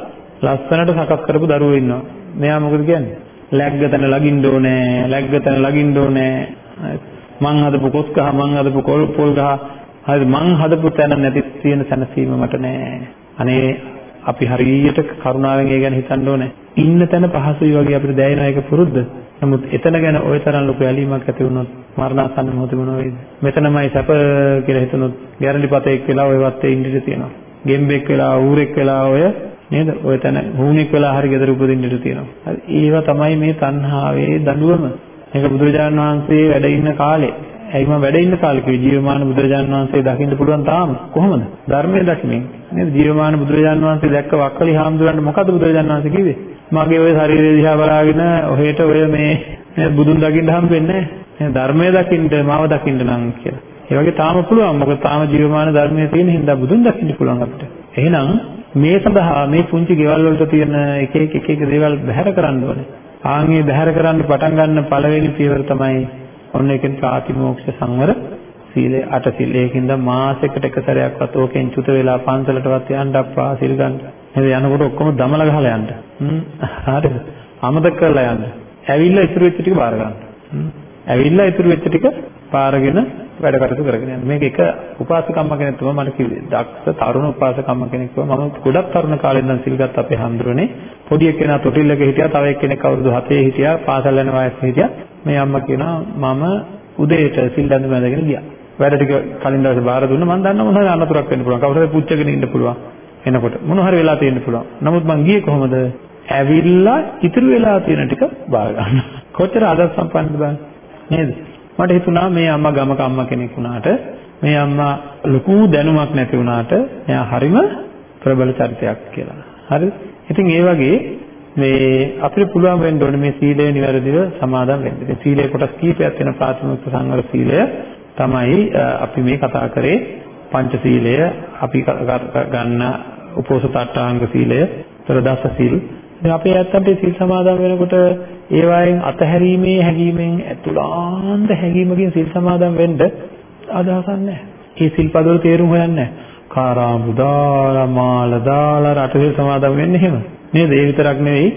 Speaker 1: ලස්සනට සකස් කරපු දරුවෝ ඉන්නවා. මෙයා මොකද කියන්නේ? läග්ග තැන ලගින්න ඕනේ, läග්ග තැන ලගින්න ඕනේ. මං හදපු කොස් ගහ, මං හදපු පොල් ගහ හරිද මං හදපු තැන නැති තියෙන සැනසීම මට නෑ. අනේ අපි හරියට කරුණාවෙන් ඒ ගැන හිතන්න ඕනේ. ඉන්න තැන පහසුයි වගේ අපිට දැනෙන එක පුරුද්ද? නමුත් එතන ගැන ওই තරම් ලොකු ඇලීමක් ඇති වුණොත් මරණාසන්න මොහොතේ මොන වෙයිද? මෙතනමයි සැප කියලා හිතනොත් ගැරන්ටි පතේක් වෙලා ඔය වත්තේ ඉඳිට තියෙනවා. ගෙම්බෙක් වෙලා ඌරෙක් වෙලා ඔය නේද? ඔය තැන හුණෙක් වෙලා හරි ගෙදර උපදින්නට තියෙනවා. හරි ඒවා තමයි මේ තණ්හාවේ දඬුවම. මේක බුදුරජාණන් වහන්සේ වැඩ ඉන්න කාලේ. ඇයි මම වැඩ ඉන්න කාලේ කිව්වේ ජීවමාන බුදුරජාණන් වහන්සේ දකින්න පුළුවන් තාම කොහොමද? ධර්මයේ දකින්න. නේද? ජීවමාන බුදුරජාණන් වහන්සේ දැක්ක වක්කලි හාමුදුරන්ට මොකද බුදුරජාණන් වහන්සේ කිව්වේ? මගේ ওই ශරීරය දිහා බලාගෙන ඔහෙට ඔය මේ බුදුන් දකින්න හම් වෙන්නේ නැහැ. ධර්මයේ දකින්න මාව දකින්න නම් කියලා. ඒ වගේ තාම පුළුවන්. මොකද තාම ජීවමාන ධර්මයේ තියෙන හින්දා බුදුන් දකින්න පුළුවන් අපිට. එහෙනම් මේ සඳහා මේ පුංචි ගෙවල් වලට තියෙන එක එක එක එක දේවල් බැහැර කරන්න ඕනේ. ආන්ගේ බැහැර කරන්න පටන් ගන්න පළවෙනි පියවර තමයි ඔන්න ඒකෙන් ප්‍රාතිමෝක්ෂ සංවර සීලය අට සීල. ඒකින්ද මාසෙකට එක සැරයක්වත් ඕකෙන් චුත වෙලා පන්සලටවත් යන්න අප්පා සීල් ගන්න. නේද යනකොට ඔක්කොම දමල ගහලා යන්න. හ්ම් හරිද? අමතක කරලා යන්න. ඇවිල්ලා ඉතුරු වෙච්ච ටික බාර ගන්න. හ්ම් ඇවිල්ලා ඉතුරු වෙච්ච ටික පාරගෙන වැඩ කටයුතු කරගෙන යනවා. මේක එක උපාසකම්ම කෙනෙක් තමයි මට කිව්වේ. දක්ෂ තරුණ උපාසකම්ම කෙනෙක් කිව්වා මම ගොඩක් තරුණ කාලේ ඉඳන් සිල් ගත්ත අපේ හඳුරන්නේ. පොඩි එක්කෙනා තොටිල්ලක හිටියා, තව එක්කෙනෙක් අවුරුදු 7 හිටියා, පාසල් යන වයසේ හිටියා. මේ අම්මා කියනවා මම උදේට සිල් දඬු මැදගෙන ගියා. වැඩ ටික කලින් දවසේ බාර දුන්නා මම දන්නවා මොනවද අනතුරක් වෙන්න පුළුවන්. කවුරුහරි පුච්චගෙන ඉන්න පුළුවන්. එනකොට මොන හරි වෙලා තියෙන්න පුළුවන්. නමුත් මං ගියේ කොහොමද? ඇවිල්ලා ඉතුරු වෙලා තියෙන ටික බාර ගන්න. කොච්චර අදස් සම්පන්නද බලන්න. නේද? මට හිතුණා මේ අම්මා ගමක අම්මා කෙනෙක් වුණාට මේ අම්මා ලොකු දැනුමක් නැති වුණාට එයා හරිම ප්‍රබල චරිතයක් කියලා. හරිද? ඉතින් ඒ වගේ මේ අපිට පුළුවන් වෙන්න ඕනේ මේ සීලය නිවැරදිව සමාදන් වෙන්න. ඉතින් සීලේ කොටස් කීපයක් වෙන ප්‍රාථමික සංවර සීලය තමයි අපි මේ කතා කරේ පංච සීලය අපි ගන්න උපෝසත අටාංග සීලය, ත්‍රදස සීල්. ඉතින් අපේ ඇත්තන්ට සීල් සමාදන් වෙනකොට ඒ වයින් අතහැරීමේ හැඟීමෙන් ඇතුළාන්ත හැඟීමකින් සිල් සමාදන් වෙන්න අදහසක් නැහැ. ඒ සිල්පද වල තේරුම හොයන්නේ නැහැ. කාරාඹු දාලා මාල දාලා රටේ සමාදන් වෙන්නේ එහෙම. නේද? ඒ විතරක් නෙවෙයි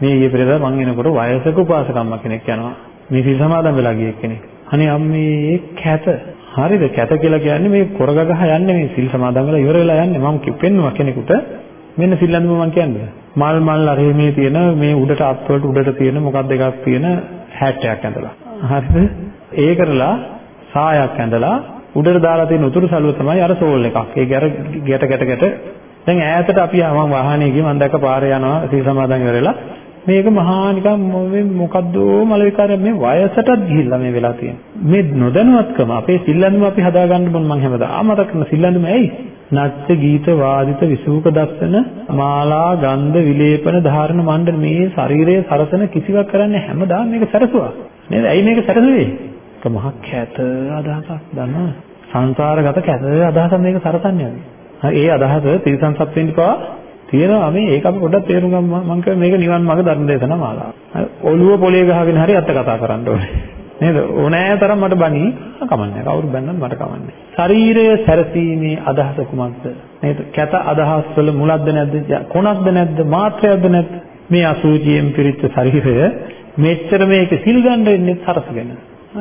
Speaker 1: මේ ඊයේ පෙරේද මං එනකොට වයසක උපාසකම්ම කෙනෙක් යනවා. මේ සිල් සමාදන් වෙලා ගිය කෙනෙක්. අනේ අම්මේ කැත. හරිද? කැත කියලා කියන්නේ මේ කොරගගහ යන්නේ මේ සිල් සමාදන් වෙලා ඉවර වෙලා යන්නේ. මම කිප්පෙන්නවා කෙනෙකුට මෙන්න සිල් අඳුම මම කියන්නේ. මල් මල් අරේ මේ තියෙන මේ උඩට අත්වලට උඩට තියෙන මොකක්ද එකක් තියෙන හැට් එකක් ඇඳලා. හරිද? ඒ කරලා සායක් ඇඳලා උඩට දාලා තියෙන උතුරු සළුව තමයි අර සෝල් එකක්. ඒක අර ගැට ගැට ගැට දැන් ඈතට අපි මම වාහනේ ගිහින් මම දැක්ක පාරේ යනවා සී සමාදන් ඉවරලා මේක මහා නිකන් මේ මොකද්ද මල විකාරයක් මේ වයසටත් ගිහිල්ලා මේ වෙලා තියෙන්නේ. මේ නොදැනුවත්කම අපේ සිල්ලන්දුම අපි හදාගන්න බොන් මං හැමදාම මතක කරන සිල්ලන්දුම ඇයි? නච්ච ගීත වාදිත විසූක දස්සන මාලා ගන්ධ විලේපන ධාරණ මණ්ඩල මේ ශරීරයේ සරසන කිසිවක් කරන්නේ හැමදාම මේක සරසුවා. නේද? ඇයි මේක සරසුවේ? ඒක මහ කැත අදහසක් දන්නවද? සංසාරගත කැත අදහසක් මේක සරසන්නේ. ඒ අදහස තිරසන් සත්වෙන් පවා තියෙනවා මේ ඒක අපි පොඩ්ඩක් තේරුම් ගමු මම කියන්නේ මේක නිවන් මාර්ග ධර්ම දේශනා මාලාව. ඔළුව පොලේ ගහගෙන හරි අත්ත කතා කරන්න ඕනේ. නේද? ඕනෑ තරම් මට බණී කමන්නේ. කවුරු බැන්නත් මට කමන්නේ. ශරීරය සැරසීමේ අදහස කුමක්ද? නේද? කැත අදහස් වල මුලක්ද නැද්ද? කොනක්ද නැද්ද? මාත්‍රයක්ද නැද්ද? මේ අසුචියෙන් පිරිච්ච ශරීරය මෙච්චර මේක සිල් ගන්න ඉන්නේ සරසගෙන.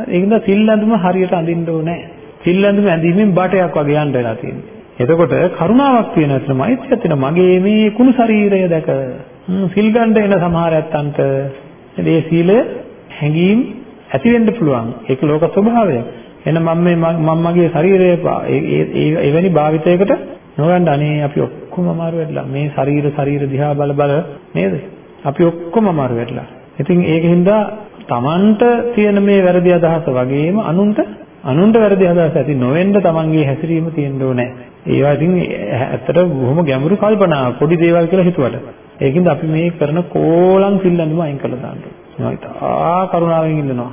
Speaker 1: ඒකින්ද සිල් ඇඳුම හරියට අඳින්න ඕනේ. සිල් ඇඳුම ඇඳීමෙන් බටයක් වගේ යන්න වෙලා තියෙනවා. එතකොට කරුණාවක් තියෙන අතර මෛත්‍රියක් තියෙන මගේ මේ කුණු ශරීරය දැක සිල් ගන්න එන සමහර ඇත්තන්ට මේ සීලය හැඟීම් ඇති වෙන්න පුළුවන්. ඒක ලෝක ස්වභාවය. එහෙනම් මම මේ මම මගේ ශරීරය එවැනි භාවිතයකට නොයන්ඩ අනේ අපි ඔක්කොම අමාරු වෙලා මේ ශරීර ශරීර දිහා බල බල නේද? අපි ඔක්කොම අමාරු වෙලා. ඉතින් ඒකින්ද තමන්ට තියෙන මේ වැරදි අදහස වගේම අනුන්ට අනුන්ට වැරදි අදහස ඇති නොවෙන්න තමන්ගේ හැසිරීම තියෙන්න ඕනේ. ඒවා ඉතින් ඇත්තට බොහොම ගැඹුරු කල්පනා පොඩි දේවල් කියලා හිතුවට. ඒකින්ද අපි මේ කරන කෝලම් සිල්ලන්ම අයින් කරලා දාන්න ඕනේ. ආ කරුණාවෙන් ඉන්නවා.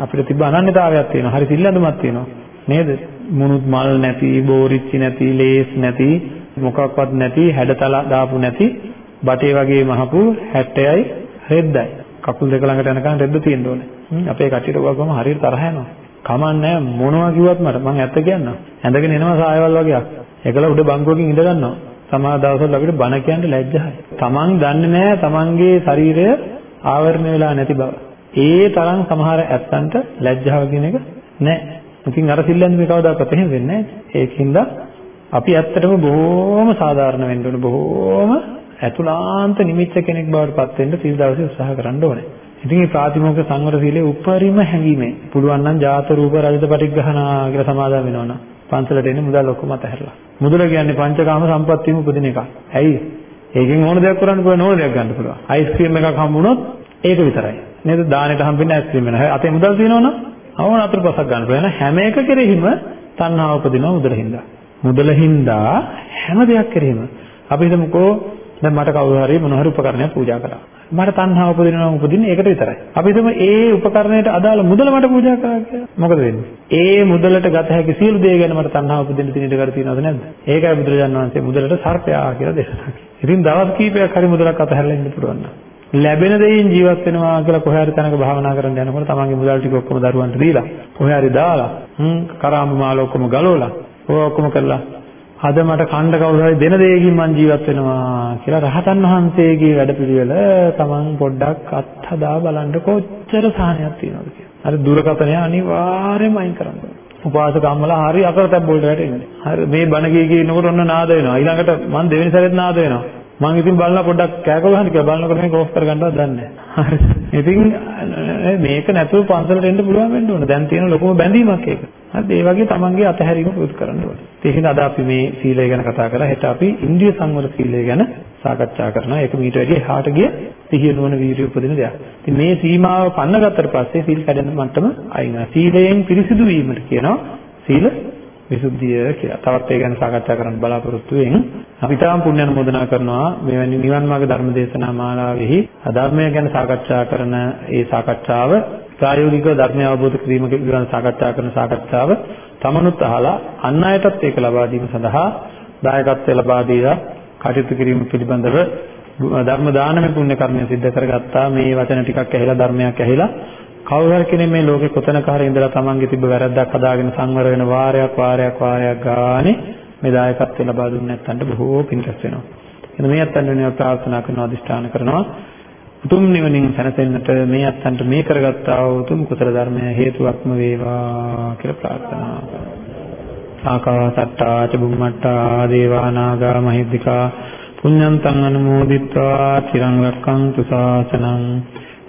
Speaker 1: අපිට තිබ්බ අනන්‍යතාවයක් තියෙනවා. හරි සිල්ලන්දමක් තියෙනවා. නේද? මුණුත් මල් නැති, බෝරිච්චි නැති, ලේස් නැති, මොකක්වත් නැති, හැඩතල දාපු නැති, බටේ වගේ මහපු 60යි රෙද්දයි. කකුල් දෙක ළඟට යනකන් රෙද්ද තියෙන්න ඕනේ. අපේ කට්ටියට ඔයගොම හරියට තරහ යනවා. කමන්නේ මොනවා කිව්වත් මට මං ඇත්ත කියන්නම්. ඇඳගෙන එනවා සායවල් වගේක්. එකල උඩ බංකුවකින් ඉඳ ගන්නවා. සමහර දවස්වල අපිට බණ කියන්න ලැජ්ජයි. Taman දන්නේ නැහැ Tamanගේ ශරීරය ආවරණය වෙලා නැති බව. ඒ තරම් සමහර ඇත්තන්ට ලැජ්ජාව කියන එක නැහැ. ඉතින් අර සිල්ලෙන් මේ කවදාකවත් එහෙම වෙන්නේ නැහැ. ඒකින්ද අපි ඇත්තටම බොහොම සාධාරණ වෙන්න ඕනේ. බොහොම ඇතුළාන්ත නිමිත්ත කෙනෙක් බවට පත් වෙන්න සීල් දවසේ උත්සාහ කරන්න ඕනේ. ඉතින් මේ ප්‍රාතිමෝක්ෂ සංවර සීලේ උපරිම හැඟීමෙන් පුළුවන් නම් ජාත රූප රජත පටිග්‍රහණා කියලා සමාදන් වෙනවනම් පන්සලට එන්නේ මුදල් ඔක්කොම අතහැරලා. මුදල කියන්නේ පංචකාම සම්පත්තියම උපදින එකක්. ඇයි? ඒකෙන් ඕන දෙයක් කරන්න පුළුවන් ඕන දෙයක් ගන්න පුළුවන්. අයිස්ක්‍රීම් එකක් හම්බුනොත් ඒක විතරයි. නේද? දානෙට හම්බෙන්නේ අයිස්ක්‍රීම් වෙන. අතේ මුදල් තියෙනවනම් අවන අතුරු පසක් ගන්න පුළුවන්. හැම එක කෙරෙහිම තණ්හාව උපදිනවා මුදලින්දා. මුදලින්දා හැම දෙයක් කෙරෙහිම අපි හිතමුකෝ දැන් මට කවුරු හරි මොන හරි උපකරණයක් පූජා කරා. මට තණ්හාව උපදිනවා උපදින්නේ ඒකට විතරයි. අපි හිතමු ඒ උපකරණයට අදාළ මුදල මට පූජා කරා කියලා. මොකද වෙන්නේ? ඒ මුදලට ගත හැකි සියලු දේ ගැන මට තණ්හාව උපදින්න තියෙන ඉඩ කඩ තියෙනවද නැද්ද? ඒකයි බුදුරජාණන් වහන්සේ මුදලට සර්පයා කියලා දේශනා කළේ. ඉතින් දවස් කීපයක් හරි මුදලක් අතහැරලා ඉන්න පුළුවන් නම් ලැබෙන දෙයින් ජීවත් වෙනවා කියලා කොහේ හරි තැනක භාවනා කරන්න යනකොට තමන්ගේ මුදල් ටික ඔක්කොම දරුවන්ට දීලා කොහේ හරි දාලා හ්ම් කරාඹ මාල ඔක්කොම ගලවලා ඔය ඔක්කොම කරලා අද මට කණ්ඩ කවුරු හරි දෙන දෙයකින් මං ජීවත් වෙනවා කියලා රහතන් වහන්සේගේ වැඩපිළිවෙල තමන් පොඩ්ඩක් අත්හදා බලන්න කොච්චර සාහනයක් තියෙනවද කියලා. අර දුරකථනය අනිවාර්යයෙන්ම අයින් කරන්න ඕනේ. උපාසක අම්මලා හරි අකරතැබ් වලට වැටෙන්නේ. හරි මේ බණ කී කී ඉන්නකොට ඔන්න නාද වෙනවා. ඊළඟට මම දෙවෙනි සැරේත් නාද වෙනවා. මම ඉතින් බලලා පොඩ්ඩක් කෑකෝ ගහන්න කියලා බලනකොට මේක ඕෆ් කරගන්නවත් දන්නේ නැහැ. හරි. ඉතින් මේක නැතුව පන්සලට එන්න පුළුවන් වෙන්න ඕන. දැන් තියෙන ලොකුම බැඳීමක් ඒක. හරි. ඒ වගේ තමන්ගේ අතහැරීම පුරුදු කරන්න ඕනේ. ඒකෙන් අද අපි මේ සීලය ගැන කතා කරලා හෙට අපි ඉන්ද්‍රිය සංවර සීලය ගැන සාකච්ඡා කරනවා. ඒක මීට වැඩිය එහාට ගිය සිහිය නුවණ වීර්යය උපදින දෙයක්. ඉතින් මේ සීමාව පන්න ගත්තට පස්සේ සීල් කැඩෙන මට්ටම අයින් වෙනවා. සීලයෙන් පිරිසිදු වීමට කියනවා සීල විසුද්ධිය කියලා. තවත් ඒ ගැන සාකච්ඡා කරන්න බලාපොරොත්තු වෙමින් අපි තාම පුණ්‍ය අනුමෝදනා කරනවා මෙවැනි නිවන් මාර්ග ධර්ම දේශනා මාලාවෙහි අධර්මය ගැන සාකච්ඡා කරන ඒ සාකච්ඡාව ප්‍රායෝගිකව ධර්මය අවබෝධ කිරීම පිළිබඳව සාකච්ඡා කරන සාකච්ඡාව තමනුත් අහලා අන් අයටත් ඒක ලබා දීම සඳහා දායකත්වය ලබා දීලා කටයුතු කිරීම පිළිබඳව ධර්ම දානමය පුණ්‍ය කර්මය සිද්ධ කරගත්තා මේ වචන ටිකක් ඇහිලා ධර්මයක් ඇහිලා කවුරු හරි කෙනෙක් මේ ලෝකේ කොතනක හරි ඉඳලා තමන්ගේ තිබ්බ වැරද්දක් හදාගෙන සංවර වෙන වාරයක් වාරයක් වාරයක් ගානේ මේ දායකත්වය ලබා දුන්නේ නැත්නම් බොහෝ පින් රැස් වෙනවා. එහෙනම් මේ අත්තන් වෙනවා ප්‍රාර්ථනා කරනවා අදිෂ්ඨාන කරනවා. උතුම් නිවනින් සැනසෙන්නට මේ අත්තන්ට මේ කරගත්තා වූ උතුම් කුසල ධර්මය හේතුවක්ම වේවා කියලා ප්‍රාර්ථනා කරනවා. ආකාසට්ටා ච බුම්මට්ටා දේවා නාග මහිද්దికා පුඤ්ඤන්තං අනුමෝදිත්වා චිරං රක්ඛන්තු ශාසනං